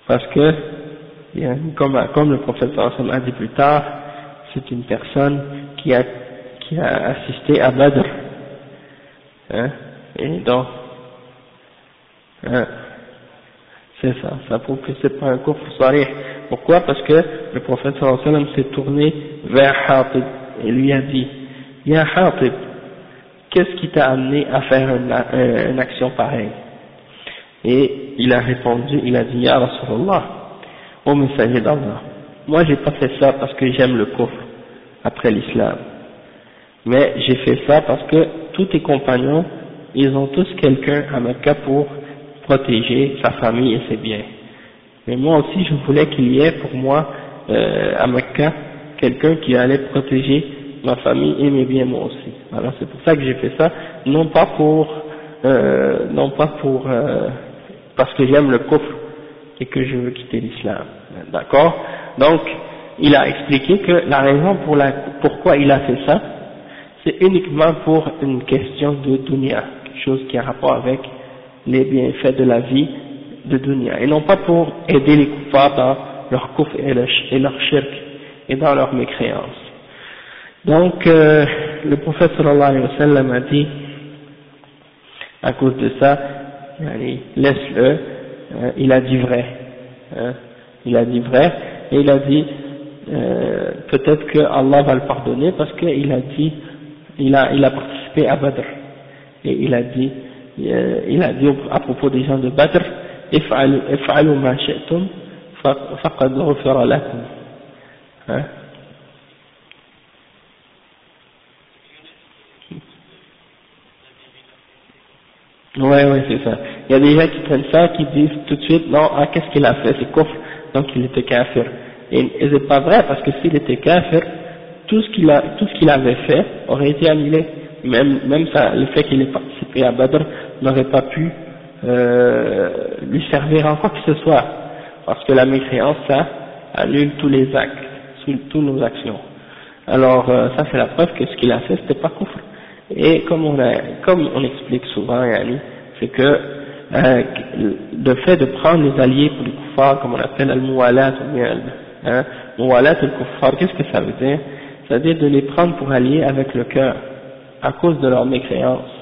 parce que, comme, le prophète sallallahu alayhi wa sallam a dit plus tard, c'est une personne qui a, qui a assisté à Badr, hein, et donc, hein, c'est ça, ça prouve que c'est pas un cours sarih. Pourquoi? Parce que le prophète sallallahu alayhi wa sallam s'est tourné vers Hatib, et lui a dit Ya Hatib, qu'est-ce qui t'a amené à faire une, action pareille? Et il a répondu, il a dit Ya Rasulallah, ô messager d'Allah, moi j'ai pas fait ça parce que j'aime le coffre après l'islam, mais j'ai fait ça parce que tous tes compagnons, ils ont tous quelqu'un à Mecca pour protéger sa famille et ses biens. Mais moi aussi je voulais qu'il y ait pour moi euh, à Mecca quelqu'un qui allait protéger ma famille et mes biens moi aussi. Alors c'est pour ça que j'ai fait ça, non pas pour, euh, non pas pour, euh, parce que j'aime le coffre et que je veux quitter l'islam. D'accord? Donc, il a expliqué que la raison pour la, pourquoi il a fait ça, c'est uniquement pour une question de dunya, quelque chose qui a rapport avec les bienfaits de la vie de dunya, et non pas pour aider les coupables dans leur coffre et leur shirk et dans leur mécréance. Donc, euh, le prophète sallallahu alayhi wa a dit, à cause de ça, laisse-le, euh, il a dit vrai, hein, il a dit vrai, et il a dit, euh, peut-être que Allah va le pardonner parce qu'il a dit, il a, il a participé à Badr, et il a dit, il a dit à propos des gens de Badr, if'alu ma shi'tum faqad lakum. Hein? Ouais, ouais, c'est ça. Il y a des gens qui prennent ça, qui disent tout de suite, non, ah, qu'est-ce qu'il a fait, c'est coffre, donc il était kafir. Et, et c'est pas vrai, parce que s'il était kafir, tout ce qu'il a, tout ce qu'il avait fait aurait été annulé. Même, même ça, le fait qu'il ait participé à Badr n'aurait pas pu euh, lui servir en quoi que ce soit, parce que la mécréance, ça annule tous les actes, toutes nos actions. Alors, euh, ça c'est la preuve que ce qu'il a fait, c'était pas coffre. Et comme on, a, comme on explique souvent, c'est que euh, le fait de prendre les alliés pour les kuffars, comme on appelle al-muwalat ou bien hein, al-kuffar, qu'est-ce que ça veut dire? Ça veut dire de les prendre pour alliés avec le cœur, à cause de leur mécréance,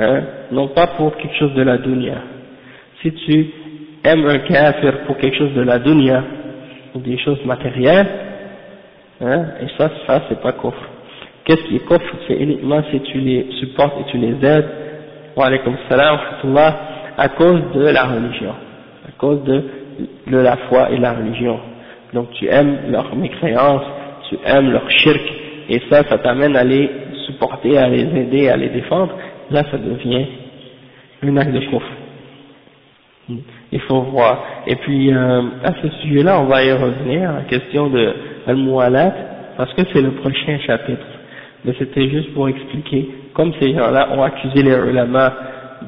hein, non pas pour quelque chose de la dunya. Si tu aimes un kafir pour quelque chose de la dunya, ou des choses matérielles, hein, et ça, ça c'est pas coffre. Qu'est-ce qui est coffre? C'est uniquement si tu les supportes et tu les aides, wa alaykum salam wa à cause de la religion, à cause de, la foi et la religion. Donc tu aimes leur mécréance, tu aimes leur shirk, et ça, ça t'amène à les supporter, à les aider, à les défendre, là ça devient une acte de coffre. Il faut voir. Et puis, euh, à ce sujet-là, on va y revenir, la question de Al-Mu'alat, parce que c'est le prochain chapitre. Mais c'était juste pour expliquer, comme ces gens-là ont accusé les ulama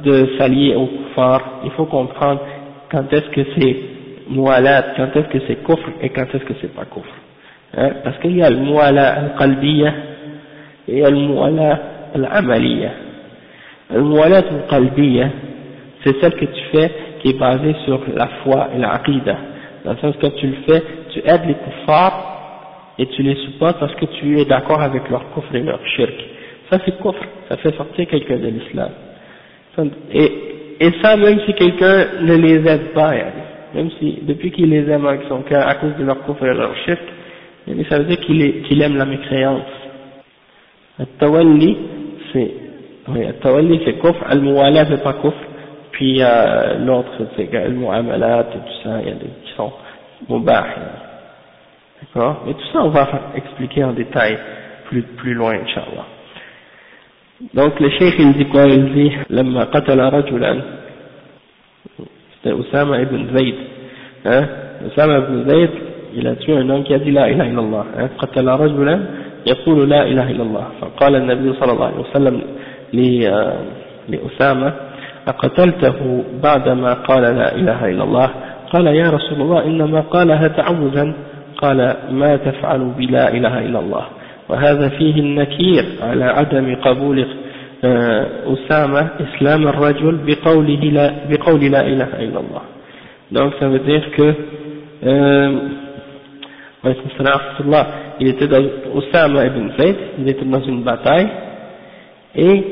de s'allier au kuffar, il faut comprendre quand est-ce que c'est mu'alat, quand est-ce que c'est kufr et quand est-ce que c'est pas kufr. Hein? Parce qu'il y a le mu'ala al-qalbiya et le mu'ala al-amaliya. Le mu'alat al-qalbiya, c'est celle que tu fais qui est basée sur la foi et l'aqida. Dans le sens que tu le fais, tu aides les kuffars et tu les supportes parce que tu es d'accord avec leur kufr et leur shirk. Ça c'est kufr, ça fait sortir quelqu'un de l'islam. Et, et ça même si quelqu'un ne les aide pas, même si depuis qu'il les aime avec son cœur à cause de leur kufr et leur shirk, ça veut dire qu'il aime la mécréance. Al-tawalli, c'est, oui, al-tawalli c'est kufr, al-muwala c'est pas kufr, puis euh, l'autre c'est al-mu'amalat et tout ça, il y a des qui sont mubah. D'accord Mais tout ça, on va expliquer en détail plus, plus loin, Inch'Allah. Donc, le cheikh, il dit quoi Il dit, لما قتل رجلا c'était Oussama ibn Zayd. Hein Oussama ibn Zayd, il a tué un homme qui a dit la ilaha illallah. Hein قتل رجلا يقول لا إله إلا الله فقال النبي صلى الله عليه وسلم لأسامة. أقتلته بعدما قال لا إله إلا الله. قال يا رسول الله إنما قالها تعوذا. قال ما تفعل بلا إله إلا الله. وهذا فيه النكير على عدم قبول أسامة إسلام الرجل بقوله لا بقول لا إله إلا الله. Donc ça veut dire que euh, il était dans Osama ibn Zayd, il était dans une bataille. Et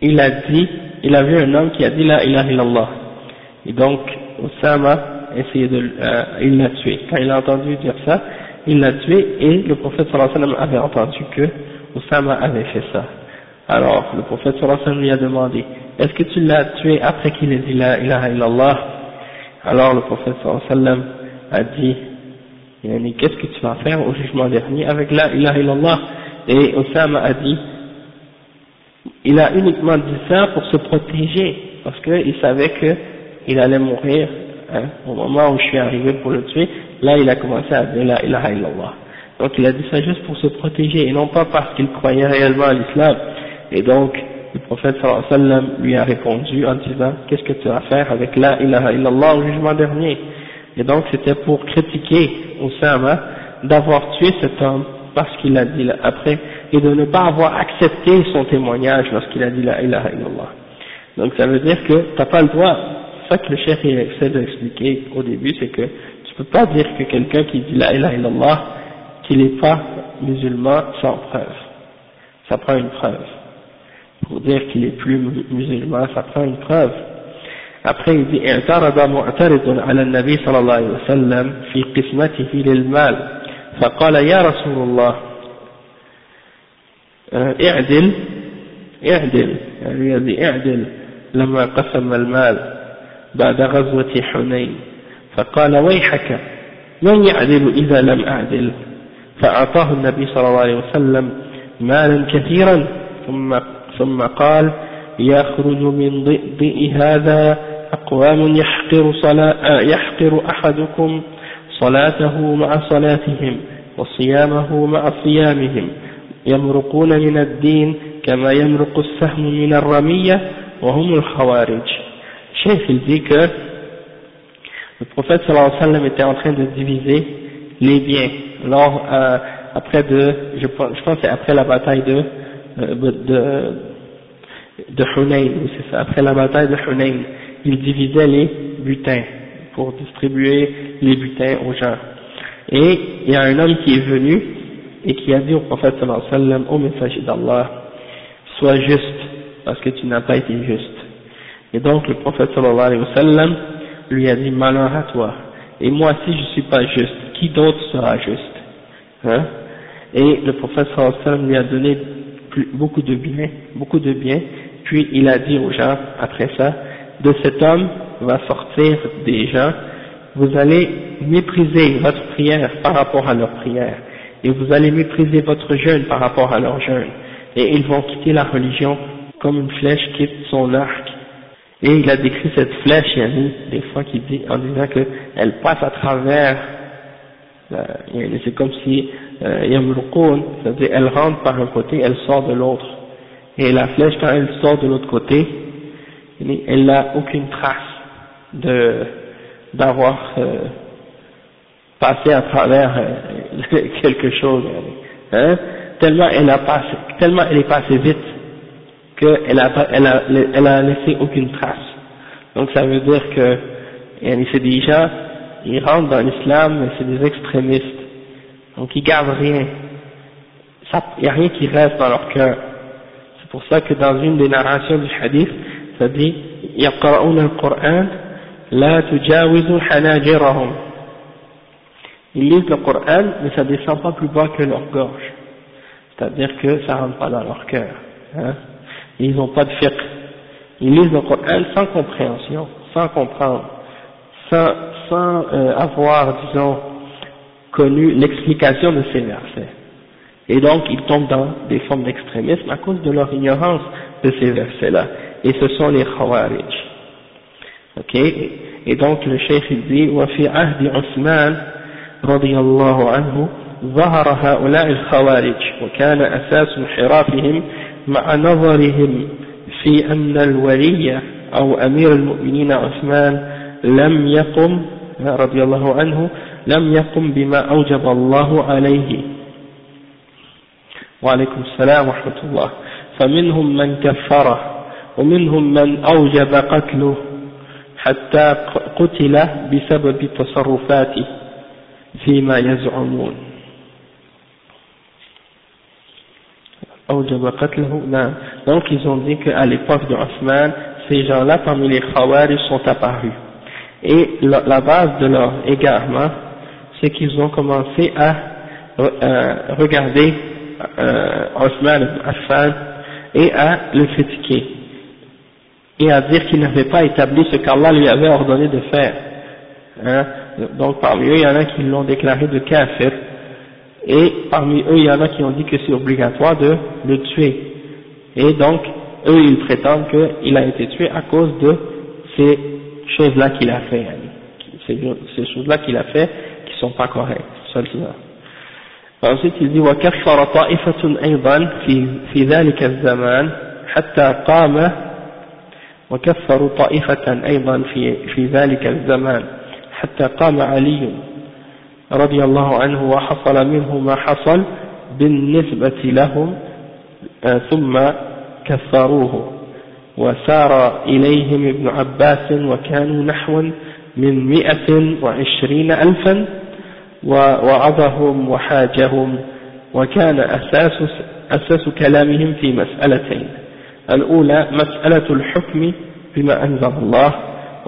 il a dit, il a vu un homme qui a dit la ilaha illallah et donc Osama essayé de, euh, il l'a tué. Quand il a entendu dire ça, il l'a tué et le prophète sallallahu alayhi wa sallam avait entendu que Oussama avait fait ça. Alors, le prophète sallallahu alayhi wa sallam lui a demandé, est-ce que tu l'as tué après qu'il ait dit la ilaha illallah? Alors le prophète sallallahu alayhi wa sallam a dit, qu'est-ce que tu vas faire au jugement dernier avec la ilaha illallah? Et Oussama a dit, il a uniquement dit ça pour se protéger, parce qu'il savait qu'il allait mourir hein, au moment où je suis arrivé pour le tuer, là il a commencé à dire la ilaha illallah. Donc il a dit ça juste pour se protéger et non pas parce qu'il croyait réellement à l'islam. Et donc le prophète sallallahu alayhi wa sallam lui a répondu en disant qu'est-ce que tu vas faire avec la ilaha illallah au jugement dernier? Et donc c'était pour critiquer Oussama d'avoir tué cet homme parce qu'il a dit après et de ne pas avoir accepté son témoignage lorsqu'il a dit la ilaha illallah. Donc ça veut dire que tu n'as pas le droit ça que le chef essaie d'expliquer au début, c'est que tu peux pas dire que quelqu'un qui dit la ilaha illallah, qu'il n'est pas musulman sans preuve. Ça prend une preuve. Pour dire qu'il est plus musulman, ça prend une preuve. Après il dit اعترض معترض على النبي صلى الله عليه وسلم في قسمته للمال فقال يا رسول الله اعدل اعدل يعني اعدل. لما قسم المال بعد غزوة حنين فقال ويحك من يعدل إذا لم أعدل؟ فأعطاه النبي صلى الله عليه وسلم مالا كثيرا ثم, ثم قال يخرج من ضئ هذا أقوام يحقر, صلاة يحقر أحدكم صلاته مع صلاتهم وصيامه مع صيامهم. يمرقون من الدين كما يمرق السهم من الرمية وهم الخوارج Cheikh il dit que le prophète sallallahu alayhi wa sallam était en train de diviser les biens lors euh, après de je pense, je pense c'est après la bataille de euh, de de Hunayn c'est ça après la bataille de Hunayn il divisait les butins pour distribuer les butins aux gens et il y a un homme qui est venu et qui a dit au prophète sallallahu alayhi wa sallam au messager d'Allah sois juste parce que tu n'as pas été juste et donc le prophète sallallahu alayhi wa sallam lui a dit malheur à toi. Et moi si je suis pas juste, qui d'autre sera juste hein? Et le prophète sallallahu alayhi wa sallam lui a donné beaucoup de biens, beaucoup de biens. Puis il a dit aux gens après ça, de cet homme va sortir des gens, vous allez mépriser votre prière par rapport à leur prière, et vous allez mépriser votre jeûne par rapport à leur jeûne, et ils vont quitter la religion comme une flèche quitte son arc. Et il a décrit cette flèche, il y a des fois qu'il dit, en disant qu'elle passe à travers, c'est comme si, euh, c'est-à-dire elle rentre par un côté, elle sort de l'autre. Et la flèche, quand elle sort de l'autre côté, elle n'a aucune trace de d'avoir euh, passé à travers euh, quelque chose, hein, tellement elle a passé, tellement elle est passée vite qu'elle a, elle a, elle a laissé aucune trace. Donc ça veut dire que c'est des gens, ils rentrent dans l'islam, mais c'est des extrémistes. Donc ils gardent rien. Il n'y a rien qui reste dans leur cœur. C'est pour ça que dans une des narrations du hadith, ça dit يقرؤون القرآن لا تجاوز حناجرهم ils lisent le Coran, mais ça descend pas plus bas que leur gorge. C'est-à-dire que ça rentre pas dans leur cœur. Hein. Ils n'ont pas de fiqh. Ils lisent le Coran sans compréhension, sans comprendre, sans, euh, avoir, disons, connu l'explication de ces versets. Et donc, ils tombent dans des formes d'extrémisme à cause de leur ignorance de ces versets-là. Et ce sont les Khawarij. Ok? Et donc, le Cheikh il dit, « Wa fi ahdi Othman » رضي الله عنه ظهر هؤلاء الخوارج وكان أساس انحرافهم مع نظرهم في أن الولي أو أمير المؤمنين عثمان لم يقم رضي الله عنه لم يقم بما أوجب الله عليه. وعليكم السلام ورحمة الله. فمنهم من كفره ومنهم من أوجب قتله حتى قتل بسبب تصرفاته. فيما يزعمون Donc ils ont dit qu'à l'époque de Osman, ces gens-là parmi les Khawarij sont apparus. Et la, base de leur égarement, c'est qu'ils ont commencé à euh, regarder euh, Osman Affan et à le critiquer. Et à dire qu'il n'avait pas établi ce qu'Allah lui avait ordonné de faire. Hein. Donc parmi eux, il y en a qui l'ont déclaré de kafir et parmi eux il y en a qui ont dit que c'est obligatoire de le tuer. Et donc, eux ils prétendent qu'il a été tué à cause de ces choses-là qu'il a fait, ces, ces choses-là qu'il a fait qui sont pas correctes, celles-là. Ensuite il dit وكفر طائفة أيضا في في ذلك الزمان حتى قام وكفروا طائفة أيضا في في ذلك الزمان حتى قام علي رضي الله عنه وحصل منه ما حصل بالنسبة لهم آه، ثم كفروه. وسار إليهم ابن عباس وكانوا نحو من مئة وعشرين ألفا ووعظهم وحاجهم وكان أساس, أساس كلامهم في مسألتين. الأولى مسألة الحكم بما أنزل الله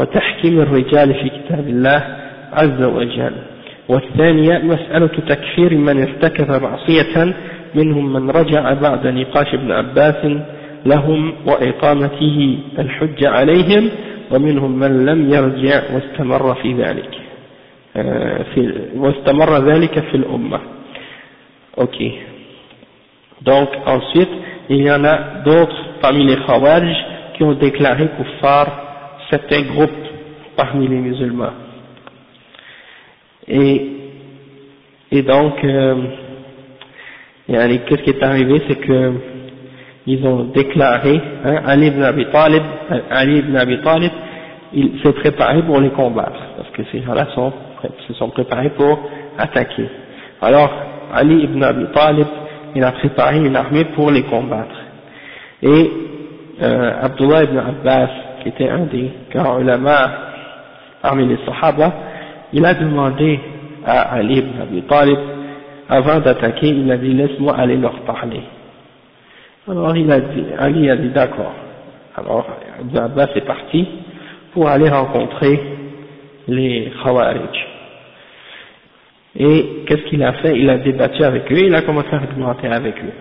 وتحكيم الرجال في كتاب الله عز وجل والثانية مسألة تكفير من ارتكب معصية منهم من رجع بعد نقاش ابن عباس لهم وإقامته الحجة عليهم ومنهم من لم يرجع واستمر في ذلك آه، في واستمر ذلك في الأمة Ok. Donc ensuite, il y en a d'autres parmi les Khawarij qui ont déclaré kuffar certains groupes parmi les musulmans. Et, et donc, euh, qu'est-ce qui est arrivé, c'est que ils ont déclaré, hein, Ali ibn Abi Talib, Ali ibn Abi Talib, il s'est préparé pour les combattre, parce que ces gens-là se sont préparés pour attaquer. Alors, Ali ibn Abi Talib, il a préparé une armée pour les combattre. Et euh, Abdullah ibn Abbas, qui était un des grands ulama parmi les Sahaba, il a demandé à Ali ibn Abi Talib, avant d'attaquer, il a dit laisse-moi aller leur parler. Alors Ali a dit d'accord. Alors Ibn Abbas est parti pour aller rencontrer les Khawarij. Et qu'est-ce qu'il a fait? Il a débattu avec eux, il a commencé à argumenter avec eux.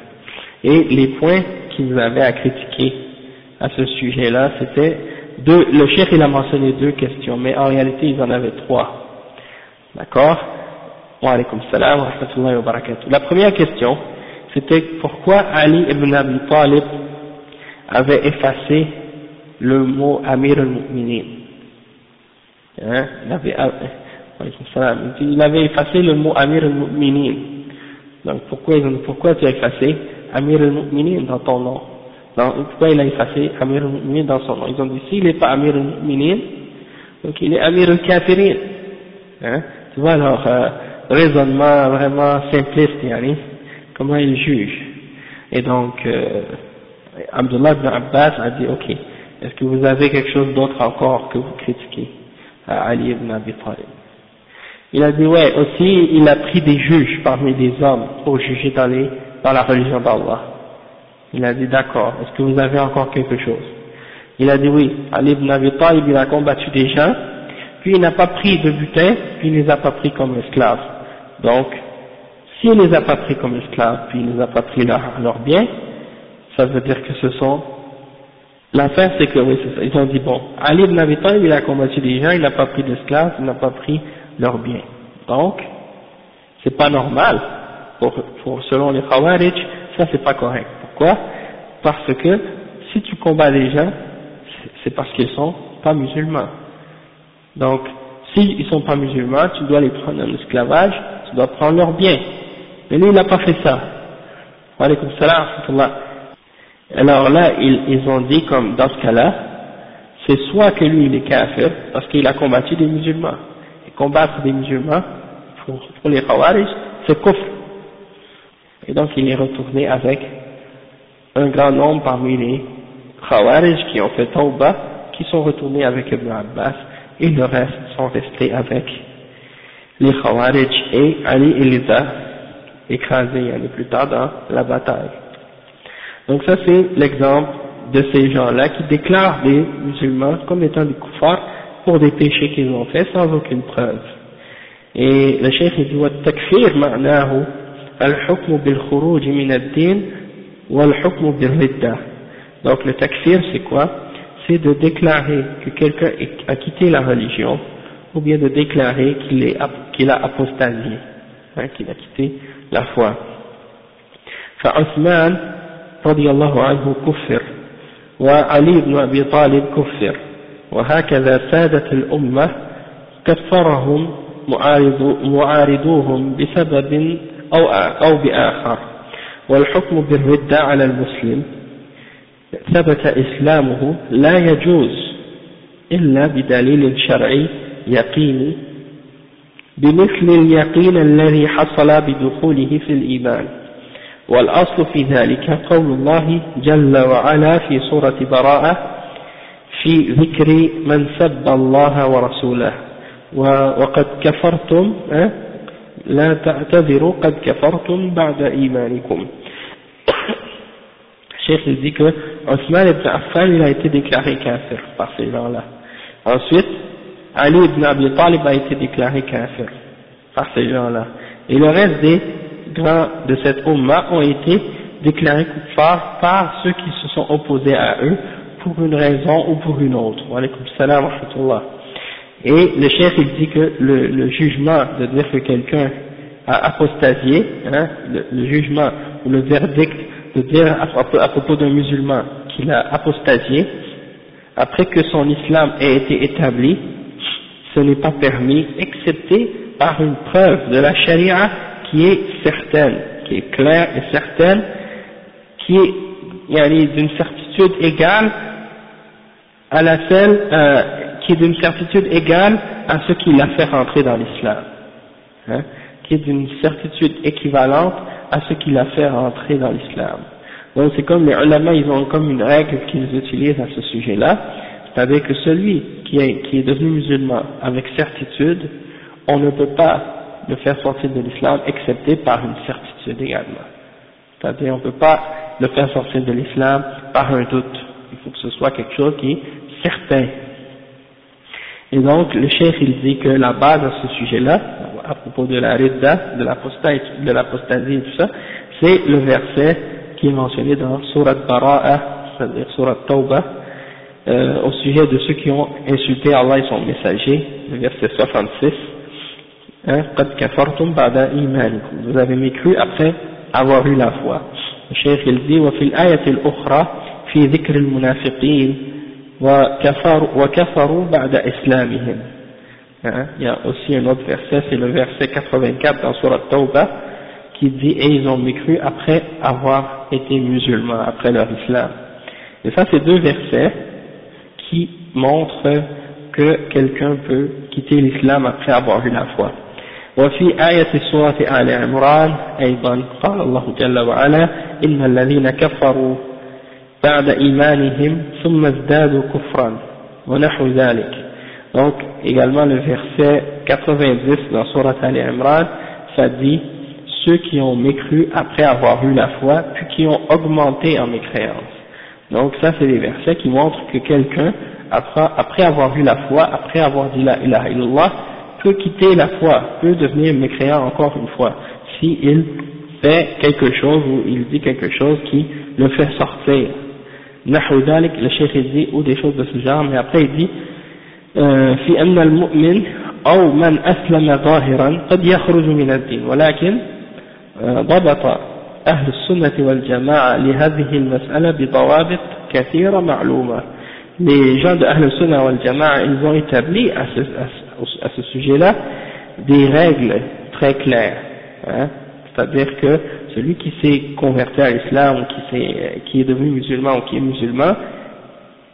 Et les points qu'ils avaient à critiquer à ce sujet-là, c'était deux, le chef il a mentionné deux questions, mais en réalité il en avait trois. D'accord? Wa alaykum salam wa rahmatullahi wa barakatuh. La première question, c'était pourquoi Ali ibn Abi Talib avait effacé le mot Amir al-Mu'minin? Hein? Il, avait, il avait effacé le mot Amir al-Mu'minin. Donc pourquoi, pourquoi tu as effacé Amir al-Mu'minin dans ton nom? Pourquoi il a effacé Amir al-Mu'minin dans son nom? Ils ont dit s'il n'est pas Amir al-Mu'minin, donc il est Amir al-Kafirin. Hein? Tu vois leur raisonnement vraiment simpliste, yani, comment ils jugent. Et donc, euh, Abdullah ibn Abbas a dit, ok, est-ce que vous avez quelque chose d'autre encore que vous critiquez à Ali ibn Abi Talib? Il a dit, ouais, aussi, il a pris des juges parmi les hommes pour juger dans, les, dans la religion d'Allah. Il a dit, d'accord, est-ce que vous avez encore quelque chose? Il a dit, oui, Ali ibn Abi il a combattu des gens, puis il n'a pas pris de butin, puis il ne les a pas pris comme esclaves. Donc, s'il ne les a pas pris comme esclaves, puis il ne les a pas pris leurs leur biens, ça veut dire que ce sont... L'affaire c'est que, oui c'est ça, ils ont dit, bon, Ali ibn Abi il a combattu des gens, il n'a pas pris d'esclaves, il n'a pas pris leurs biens. Donc, c'est pas normal, pour, pour, selon les Khawarij, ça c'est pas correct. Pourquoi? Parce que si tu combats les gens, c'est parce qu'ils sont pas musulmans. Donc, s'ils ne sont pas musulmans, tu dois les prendre en esclavage, tu dois prendre leurs biens. Mais lui, il n'a pas fait ça. salam, Alors là, ils, ont dit, comme dans ce cas-là, c'est soit que lui, il est kafir, parce qu'il a combattu des musulmans. Et combattre des musulmans, pour, pour les khawarij, c'est kufr. Et donc, il est retourné avec un grand nombre parmi les Khawarij qui ont fait Tawbah, qui sont retournés avec Ibn Abbas, et le reste sont restés avec les Khawarij et Ali et les a écrasés années plus tard dans la bataille. Donc ça c'est l'exemple de ces gens-là qui déclarent les musulmans comme étant des koufars pour des péchés qu'ils ont faits sans aucune preuve. Et le cheikh il dit « takfir ma'nahu al-hukmu bil-khuruj min ad-din » Donc le takfir c'est quoi c'est de déclarer que quelqu'un a quitté la religion, ou bien de déclarer qu'il qu a apostasié, hein, qu'il a quitté la foi. فعثمان رضي الله عنه كفر وعلي بن أبي طالب كفر وهكذا سادة الأمة كفرهم معارضوهم بسبب أو بآخر والحكم بالردة على المسلم ثبت إسلامه لا يجوز إلا بدليل شرعي يقيني بمثل اليقين الذي حصل بدخوله في الإيمان. والأصل في ذلك قول الله جل وعلا في سورة براءة في ذكر من سب الله ورسوله وقد كفرتم لا تعتذروا قد كفرتم بعد إيمانكم. Cheikh il dit que Osman ibn Affan il a été déclaré kafir par ces gens-là. Ensuite, Ali ibn Abi Talib a été déclaré kafir par ces gens-là. Et le reste des grands de cette Ummah ont été déclarés kuffar par ceux qui se sont opposés à eux pour une raison ou pour une autre. Et le chef il dit que le, le jugement de dire que quelqu'un a apostasié, hein, le jugement ou le verdict de dire à, propos d'un musulman qu'il a apostasié, après que son islam ait été établi, ce n'est pas permis, excepté par une preuve de la charia qui est certaine, qui est claire et certaine, qui est d'une certitude égale à la celle, euh, qui est d'une certitude égale à ce qui l'a fait rentrer dans l'islam, hein, qui est d'une certitude équivalente à ce qu'il a fait rentrer dans l'islam. Donc c'est comme les ulama, ils ont comme une règle qu'ils utilisent à ce sujet-là, c'est-à-dire que celui qui est, qui est devenu musulman avec certitude, on ne peut pas le faire sortir de l'islam excepté par une certitude également. C'est-à-dire on ne peut pas le faire sortir de l'islam par un doute. Il faut que ce soit quelque chose qui est certain. Et donc le chef il dit que la base à ce sujet-là, à propos de la ridda, de l'apostasie et tout ça, c'est le verset qui est mentionné dans Surat Bara'a, c'est-à-dire Surat Tawbah, euh, au sujet de ceux qui ont insulté Allah et son messager, le verset 66, hein, vous avez mécru après avoir eu la foi. Le cheikh il dit وفي الآية الأخرى في ذكر المنافقين وكفروا بعد إسلامهم hein, il y a aussi un autre verset, c'est le verset 84 dans Surat Tawbah, qui dit et ils ont mécru après avoir été musulmans, après leur islam. Et ça, c'est deux versets qui montrent que quelqu'un peut quitter l'islam après avoir eu la foi. وفي آية سورة آل عمران أيضا قال الله جل وعلا إن الذين كفروا بعد إيمانهم ثم ازدادوا كفرا ونحو ذلك donc, également le verset 90 dans Surat Al-Imran, ça dit « Ceux qui ont mécru après avoir eu la foi, puis qui ont augmenté en mécréance. » Donc ça, c'est des versets qui montrent que quelqu'un, après, avoir eu la foi, après avoir dit la ilaha illallah, peut quitter la foi, peut devenir mécréant encore une fois, s'il fait quelque chose ou il dit quelque chose qui le fait sortir. Nahu le cheikh dit, ou des choses de ce genre, mais après il dit « في أن المؤمن أو من أسلم ظاهرا قد يخرج من الدين ولكن ضبط أهل السنة والجماعة لهذه المسألة بضوابط كثيرة معلومة les gens de Ahl Sunnah wal Jama'a ils ont établi à ce, à à ce sujet-là des règles très claires. Hein. C'est-à-dire que celui qui s'est converti à l'islam qui, qui est devenu musulman ou qui est musulman,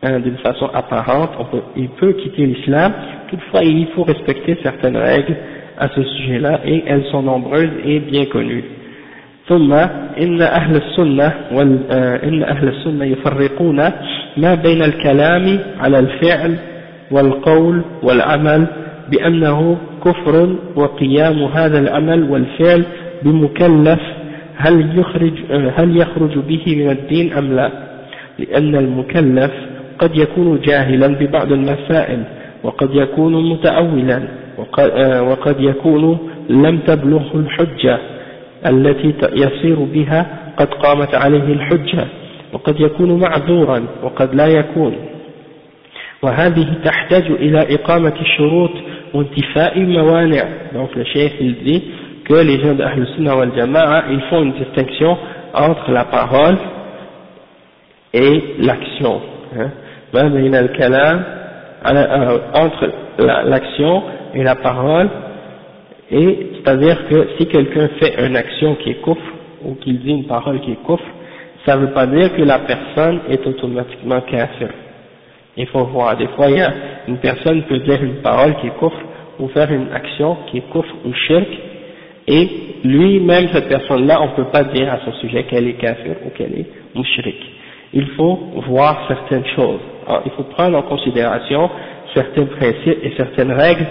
hein, d'une façon apparente, on peut, il peut quitter l'islam, toutefois il faut respecter certaines règles à ce sujet-là et elles sont nombreuses et bien connues. ثم إن أهل السنة إن أهل السنة يفرقون ما بين الكلام على الفعل والقول والعمل بأنه كفر وقيام هذا العمل والفعل بمكلف هل يخرج, هل يخرج به من الدين أم لا لأن المكلف قد يكون جاهلا ببعض المسائل وقد يكون متأولا وقد يكون لم تبلغه الحجة التي يصير بها قد قامت عليه الحجة وقد يكون معذورا وقد لا يكون وهذه تحتاج إلى إقامة الشروط donc le cheikh il dit que les gens de Ahl Sunnah wal Jama'a ils font une distinction entre la parole et l'action hein. Euh, entre l'action et la parole et c'est-à-dire que si quelqu'un fait une action qui est coufre ou qu'il dit une parole qui est coufre ça ne veut pas dire que la personne est automatiquement kafir il faut voir, des fois, une personne peut dire une parole qui est coffre ou faire une action qui est coffre ou shirk, et lui-même, cette personne-là, on ne peut pas dire à son sujet qu'elle est kafir ou qu'elle est mushrik. Il faut voir certaines choses. Il faut prendre en considération certains principes et certaines règles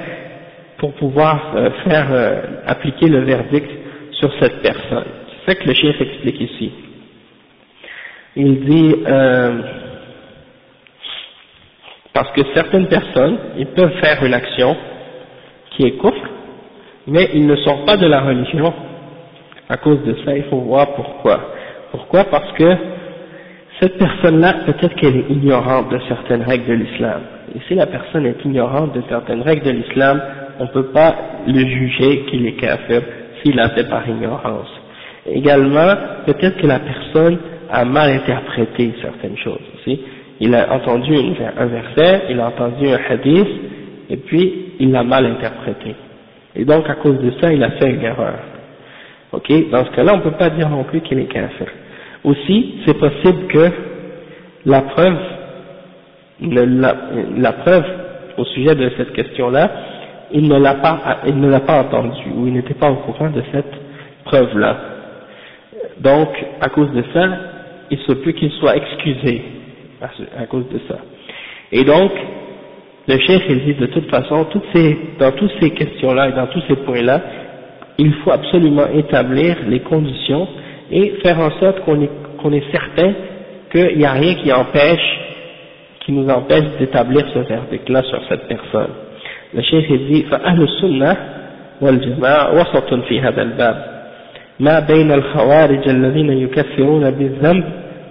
pour pouvoir euh, faire euh, appliquer le verdict sur cette personne. C'est ça que le chef explique ici. Il dit, euh, parce que certaines personnes, ils peuvent faire une action qui est coffre, mais ils ne sont pas de la religion. À cause de ça, il faut voir pourquoi. Pourquoi? Parce que cette personne-là, peut-être qu'elle est ignorante de certaines règles de l'islam. Et si la personne est ignorante de certaines règles de l'islam, on ne peut pas le juger qu'il est kafir s'il a fait par ignorance. Également, peut-être que la personne a mal interprété certaines choses aussi il a entendu un verset, il a entendu un hadith, et puis il l'a mal interprété. Et donc à cause de ça, il a fait une erreur. Ok? Dans ce cas-là, on ne peut pas dire non plus qu'il est kafir. Aussi, c'est possible que la preuve, la, preuve au sujet de cette question-là, il ne l'a pas, il ne l'a pas entendu, ou il n'était pas au courant de cette preuve-là. Donc, à cause de ça, il se peut qu'il soit excusé à, cause de ça. Et donc, le chef il dit de toute façon, dans toutes ces questions-là et dans tous ces points-là, il faut absolument établir les conditions et faire en sorte qu'on est, qu'on est certain qu'il n'y a rien qui empêche, qui nous empêche d'établir ce verdict-là sur cette personne. Le chef il dit, فأهل السنة والجماعة وسط في هذا الباب ما بين الخوارج الذين يكفرون بالذنب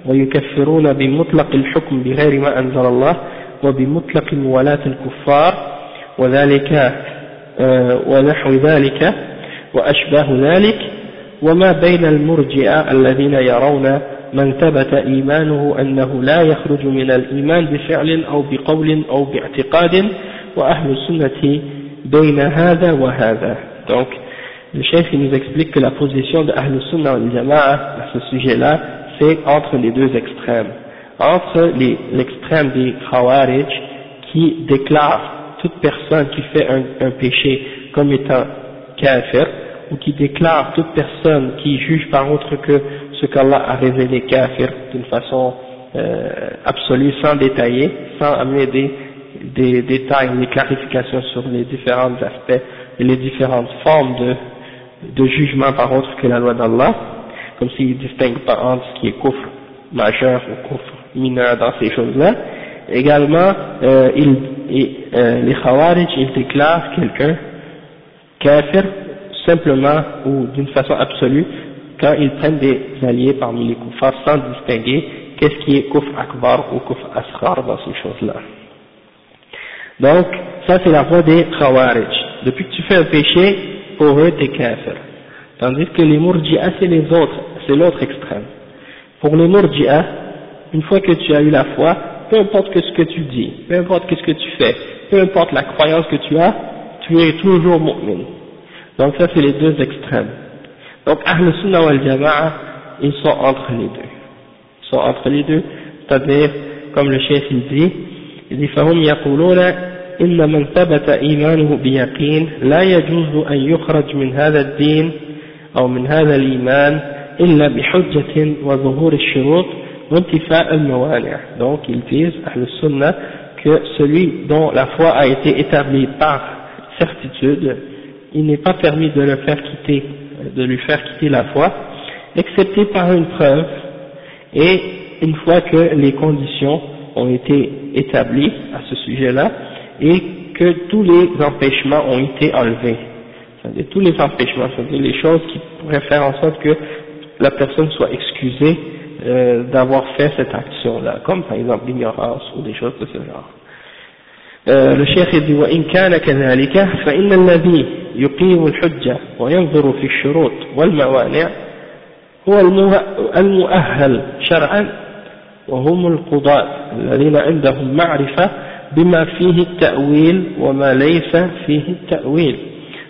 ويكفرون بمطلق الحكم بغير ما أنزل الله وبمطلق موالاة الكفار وذلك ونحو ذلك وأشباه ذلك وما بين المرجئة الذين يرون من ثبت إيمانه أنه لا يخرج من الإيمان بفعل أو بقول أو باعتقاد وأهل السنة بين هذا وهذا donc le chef il nous explique que la position de Ahl Sunnah wal Jama'a à ce sujet-là c'est entre les deux extrêmes entre l'extrême des Khawarij qui déclarent toute personne qui fait un, un péché comme étant kafir ou qui déclare toute personne qui juge par autre que ce qu'Allah a révélé kafir d'une façon euh, absolue, sans détailler, sans amener des, détails, des clarifications sur les différents aspects et les différentes formes de, jugement par autre que la loi d'Allah, comme s'il distingue pas entre ce qui est coffre majeur ou coffre mineur dans ces choses-là. Également, euh, il, euh, les Khawarij, ils déclarent quelqu'un kafir simplement ou d'une façon absolue quand ils prennent des alliés parmi les kuffars sans distinguer qu'est-ce qui est kufr akbar ou kufr asghar dans ces choses-là. Donc, ça c'est la voie des khawarij. Depuis que tu fais un péché, pour eux t'es kafir. Tandis que les murji'ah c'est les autres, c'est l'autre extrême. Pour les murji'ah, une fois que tu as eu la foi, peu importe ce que tu dis, peu importe ce que tu fais, peu importe la croyance que tu as, tu es toujours mu'min. Donc ça c'est les deux extrêmes. Donc Ahl Sunnah wal Jama'a, ils sont entre les deux. Ils sont entre les deux, c'est-à-dire, comme le chef il dit, il dit فهم يقولون إن من ثبت إيمانه بيقين لا يجوز أن يخرج من هذا الدين أو من هذا الإيمان إلا بحجة وظهور الشروط وانتفاء الموانع. Donc ils disent, Ahl Sunnah, que celui dont la foi a été établie par certitude, il n'est pas permis de le faire quitter, de lui faire quitter la foi, excepté par une preuve, et une fois que les conditions ont été établies à ce sujet-là, et que tous les empêchements ont été enlevés. C'est-à-dire tous les empêchements, c'est-à-dire les choses qui pourraient faire en sorte que la personne soit excusée euh, d'avoir fait cette action-là, comme par exemple l'ignorance ou des choses de ce genre. آه، الشيخ يقول وإن كان كذلك فإن الذي يقيم الحجة وينظر في الشروط والموانع هو المؤهل شرعا وهم القضاة الذين عندهم معرفة بما فيه التأويل وما ليس فيه التأويل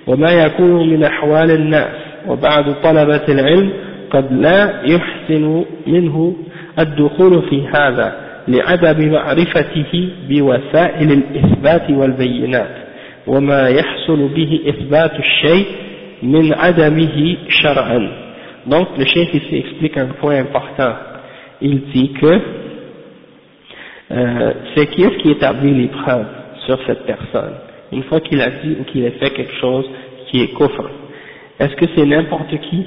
وما يكون من أحوال الناس وبعض طلبة العلم قد لا يحسن منه الدخول في هذا لعدم معرفته بوسائل الإثبات والبينات وما يحصل به إثبات الشيء من عدمه شرعا donc le chef ici explique un point important il dit que euh, c'est qui est-ce qui établit les preuves sur cette personne une fois qu'il a dit ou qu'il a fait quelque chose qui est kufr est-ce que c'est n'importe qui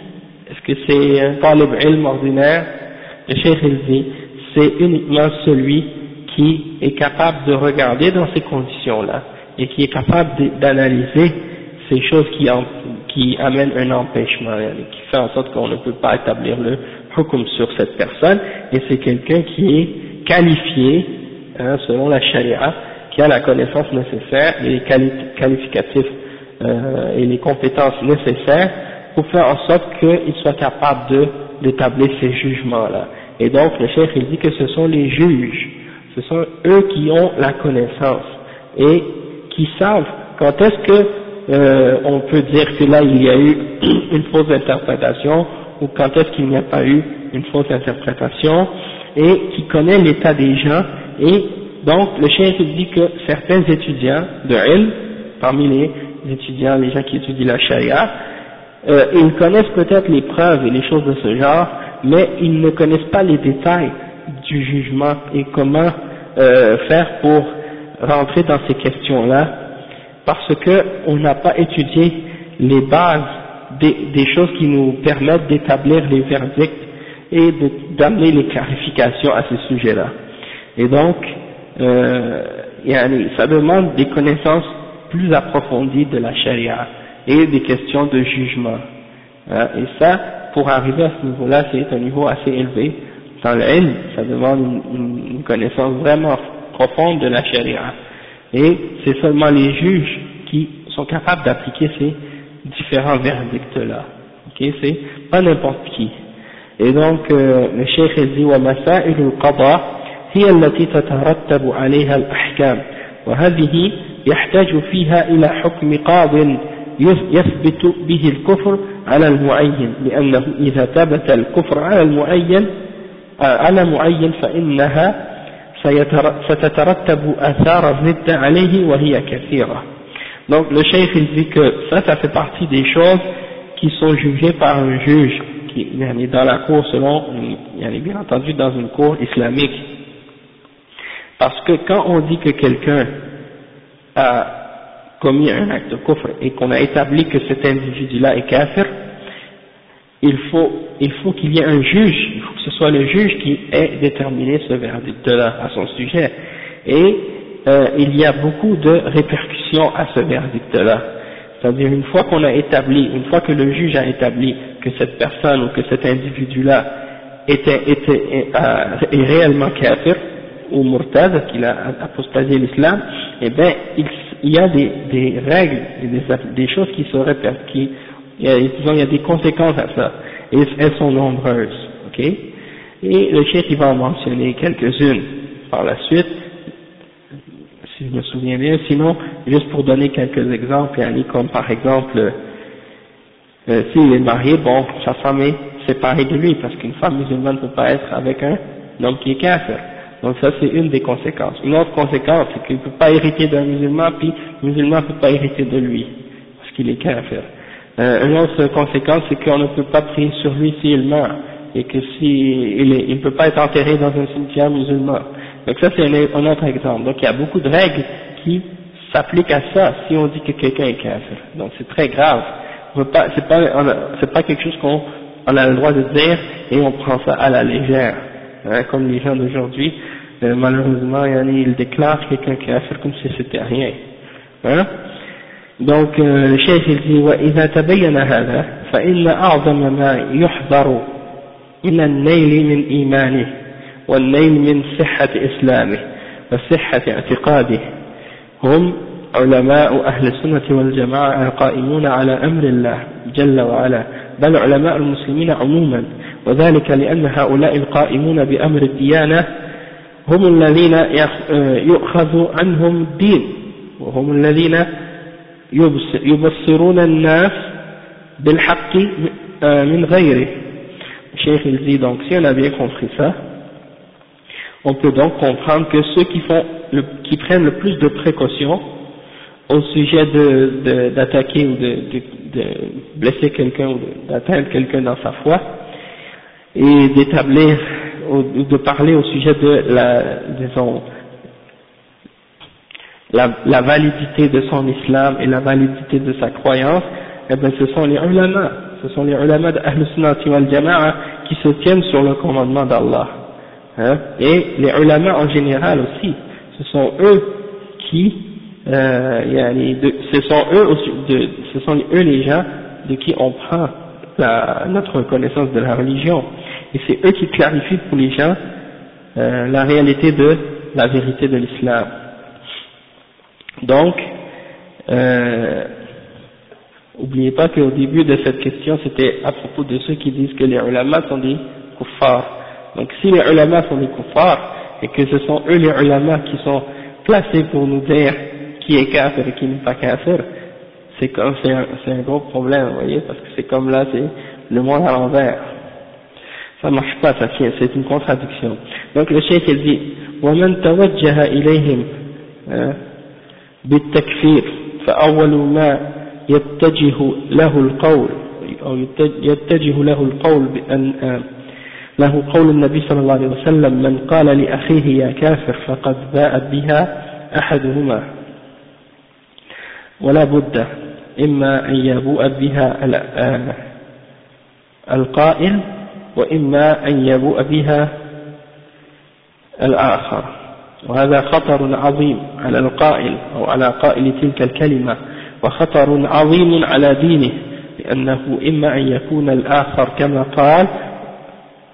est-ce que c'est un talib ilm ordinaire le chef il dit c'est uniquement celui qui est capable de regarder dans ces conditions-là et qui est capable d'analyser ces choses qui, amènent un empêchement, qui fait en sorte qu'on ne peut pas établir le hukum sur cette personne, et c'est quelqu'un qui est qualifié, hein, selon la charia, qui a la connaissance nécessaire les qualificatifs euh, et les compétences nécessaires pour faire en sorte qu'il soit capable d'établir ces jugements-là. Et donc le chef il dit que ce sont les juges, ce sont eux qui ont la connaissance. Et qui savent quand est-ce que euh, on peut dire que là il y a eu une fausse interprétation ou quand est-ce qu'il n'y a pas eu une fausse interprétation et qui connaît l'état des gens. Et donc le chef il dit que certains étudiants de ilm, parmi les étudiants, les gens qui étudient la charia, euh, ils connaissent peut-être les preuves et les choses de ce genre, mais ils ne connaissent pas les détails du jugement et comment euh, faire pour rentrer dans ces questions-là, parce qu'on n'a pas étudié les bases des, choses qui nous permettent d'établir les verdicts et d'amener les clarifications à ces sujets-là. Et donc, euh, ça demande des connaissances plus approfondies de la charia et des questions de jugement. Hein, et ça, pour arriver à ce niveau-là, c'est un niveau assez élevé. Dans l'ilm, ça demande une, connaissance vraiment profonde de la charia. Et c'est seulement les juges qui sont capables d'appliquer ces différents verdicts-là. Ok, c'est pas n'importe qui. Et donc, euh, le cheikh dit ومسائل القضاء هي التي تترتب عليها الأحكام وهذه يحتاج فيها إلى حكم قاض يثبت به الكفر على المعين لأنه إذا ثبت الكفر على المعين على معين فإنها ستترتب آثار الردة عليه وهي كثيرة Donc le cheikh il dit que ça, ça fait partie des choses qui sont jugées par un juge qui est dans la cour selon, bien entendu dans une cour islamique. Parce que quand on dit que quelqu'un a commis un acte de kufr et qu'on a établi que cet individu-là est kafir, il faut il faut qu'il y ait un juge, il faut que ce soit le juge qui ait déterminé ce verdict-là à son sujet. Et euh, il y a beaucoup de répercussions à ce verdict-là. C'est-à-dire une fois qu'on a établi, une fois que le juge a établi que cette personne ou que cet individu-là était, était, est, réellement kafir ou murtad, qu'il a apostasé l'islam, eh bien il, y a des, règles, des, choses qui se répercutent, il y, a, il y a des conséquences à ça, et elles sont nombreuses, ok? Et le chef il va en mentionner quelques-unes par la suite, si je me souviens bien, sinon, juste pour donner quelques exemples, comme par exemple, euh, s'il est marié, bon, sa femme est séparée de lui, parce qu'une femme musulmane ne peut pas être avec un homme qui est kafir. Donc ça c'est une des conséquences. Une autre conséquence, c'est qu'il ne peut pas hériter d'un musulman, puis le musulman ne peut pas hériter de lui, parce qu'il est kafir. Euh, une autre conséquence, c'est qu'on ne peut pas prier sur lui s'il meurt, et que s'il il ne peut pas être enterré dans un cimetière musulman. Donc ça c'est un, autre exemple. Donc il y a beaucoup de règles qui s'appliquent à ça si on dit que quelqu'un est kafir. Donc c'est très grave. C'est pas, c'est pas quelque chose qu'on on a le droit de dire et on prend ça à la légère Hein, comme les gens d'aujourd'hui, euh, malheureusement, ils déclarent quelqu'un qui kafir comme si c'était rien. Hein donc euh, le chef il dit وإذا تبين هذا فإن أعظم ما يحضر إلى النيل من إيمانه والنيل من صحة إسلامه وصحة اعتقاده هم علماء أهل السنة والجماعة القائمون على أمر الله جل وعلا بل علماء المسلمين عموما وذلك لأن هؤلاء القائمون بأمر الديانة هم الذين يؤخذ عنهم الدين وهم الذين يبصرون الناس بالحق من غيره Cheikh il dit donc si on a bien compris ça on peut donc comprendre que ceux qui, font le, qui prennent le plus de précautions au sujet d'attaquer de, ou de, de, de blesser quelqu'un ou d'atteindre quelqu'un dans sa foi et d'établir de parler au sujet de la, disons, la, validité de son islam et la validité de sa croyance, eh bien ce sont les ulama, ce sont les ulama Ahl wal Jama'a qui se tiennent sur le commandement d'Allah. Hein, et les ulama en général aussi, ce sont eux qui, euh, de, ce sont eux de, ce sont eux les gens de qui on prend la, notre connaissance de la religion, et c'est eux qui clarifient pour les gens euh, la réalité de la vérité de l'islam. Donc, euh, oubliez pas qu'au début de cette question, c'était à propos de ceux qui disent que les ulama sont des kuffars. Donc si les ulama sont des kuffars, et que ce sont eux les ulama qui sont placés pour nous dire qui est kafir et qui n'est pas kafir, c'est comme, c'est un, un, gros problème, vous voyez, parce que c'est comme là, c'est le monde à l'envers. Ça marche pas, ça c'est une contradiction. Donc le cheikh il dit, ومن توجه إليهم بالتكفير فأول ما يتجه له القول أو يتجه له القول بأن له قول النبي صلى الله عليه وسلم من قال لأخيه يا كافر فقد باءت بها أحدهما ولا بد إما أن يبوء بها القائل وإما أن يبوء بها الآخر. وهذا خطر عظيم على القائل أو على قائل تلك الكلمة وخطر عظيم على دينه لأنه إما أن يكون الآخر كما قال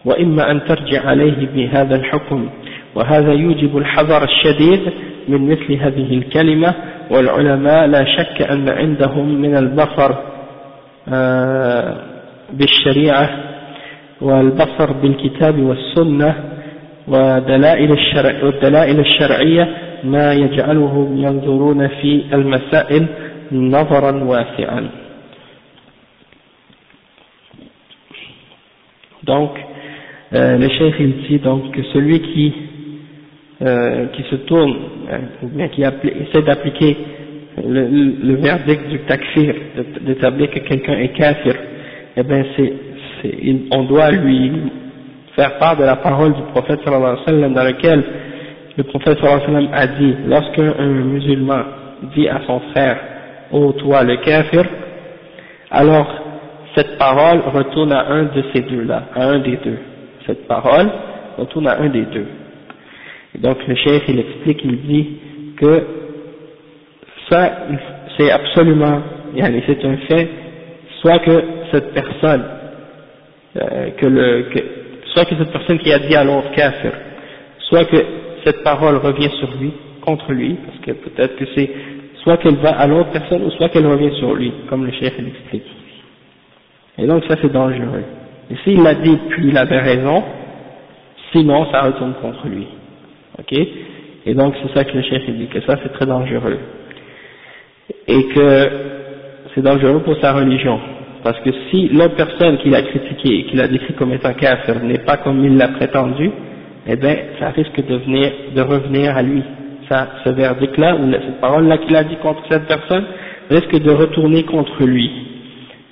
وإما أن ترجع عليه بهذا الحكم. وهذا يوجب الحذر الشديد من مثل هذه الكلمة والعلماء لا شك أن عندهم من البصر آه، بالشريعة والبصر بالكتاب والسنة ودلائل الشرع والدلائل الشرعية ما يجعلهم ينظرون في المسائل نظرا واسعا donc euh, le chef il dit donc que celui qui euh, qui se tourne ou bien qui essaie d'appliquer le, le, verdict du takfir d'établir que quelqu'un est kafir eh bien c'est on doit lui faire part de la parole du prophète sallallahu alayhi wa sallam dans lequel le prophète sallallahu alayhi wa sallam a dit lorsqu'un musulman dit à son frère oh toi le kafir alors cette parole retourne à un de ces deux-là, à un des deux. Cette parole retourne à un des deux. Et donc le chef il explique, il dit que ça c'est absolument, c'est un fait, soit que cette personne, euh, que le, que, soit que cette personne qui a dit à l'autre kafir, soit que cette parole revient sur lui, contre lui, parce que peut-être que c'est soit qu'elle va à l'autre personne ou soit qu'elle revient sur lui, comme le chef l'explique. Et donc ça c'est dangereux. Et s'il l'a dit puis il avait raison, sinon ça retourne contre lui. Ok? Et donc c'est ça que le chef dit, que ça c'est très dangereux. Et que c'est dangereux pour sa religion. Parce que si l'autre personne qui l'a critiqué, qui l'a décrit comme étant kafir, n'est pas comme il l'a prétendu, eh bien, ça risque de, venir, de revenir à lui. Ça, ce verdict-là, ou cette parole-là qu'il a dit contre cette personne, risque de retourner contre lui.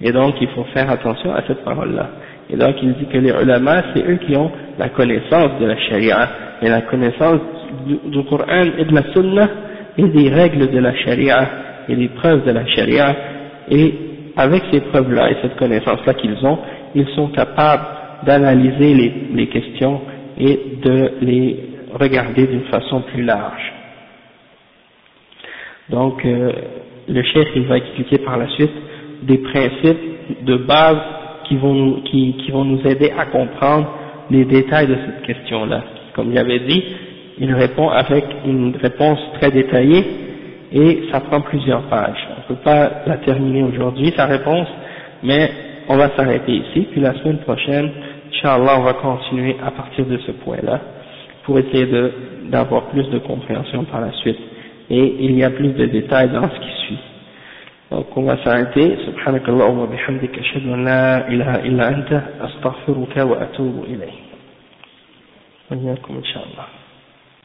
Et donc, il faut faire attention à cette parole-là. Et donc, il dit que les ulama, c'est eux qui ont la connaissance de la charia, et la connaissance du, du Coran et de la Sunna, et des règles de la charia, et des preuves de la charia, et avec ces preuves-là et cette connaissance-là qu'ils ont, ils sont capables d'analyser les, les questions et de les regarder d'une façon plus large. Donc, euh, le chef, il va expliquer par la suite des principes de base qui vont, nous, qui, qui vont nous aider à comprendre les détails de cette question-là. Comme il avait dit, il répond avec une réponse très détaillée et ça prend plusieurs pages. Ne peut pas la terminer aujourd'hui, sa réponse, mais on va s'arrêter ici, puis la semaine prochaine, Inch'Allah, on va continuer à partir de ce point-là pour essayer d'avoir plus de compréhension par la suite. Et il y a plus de détails dans ce qui suit. Donc on va s'arrêter. Subhanakallah wa bihamdika ashhadu an la ilaha illa anta astaghfiruka wa atubu ilayh.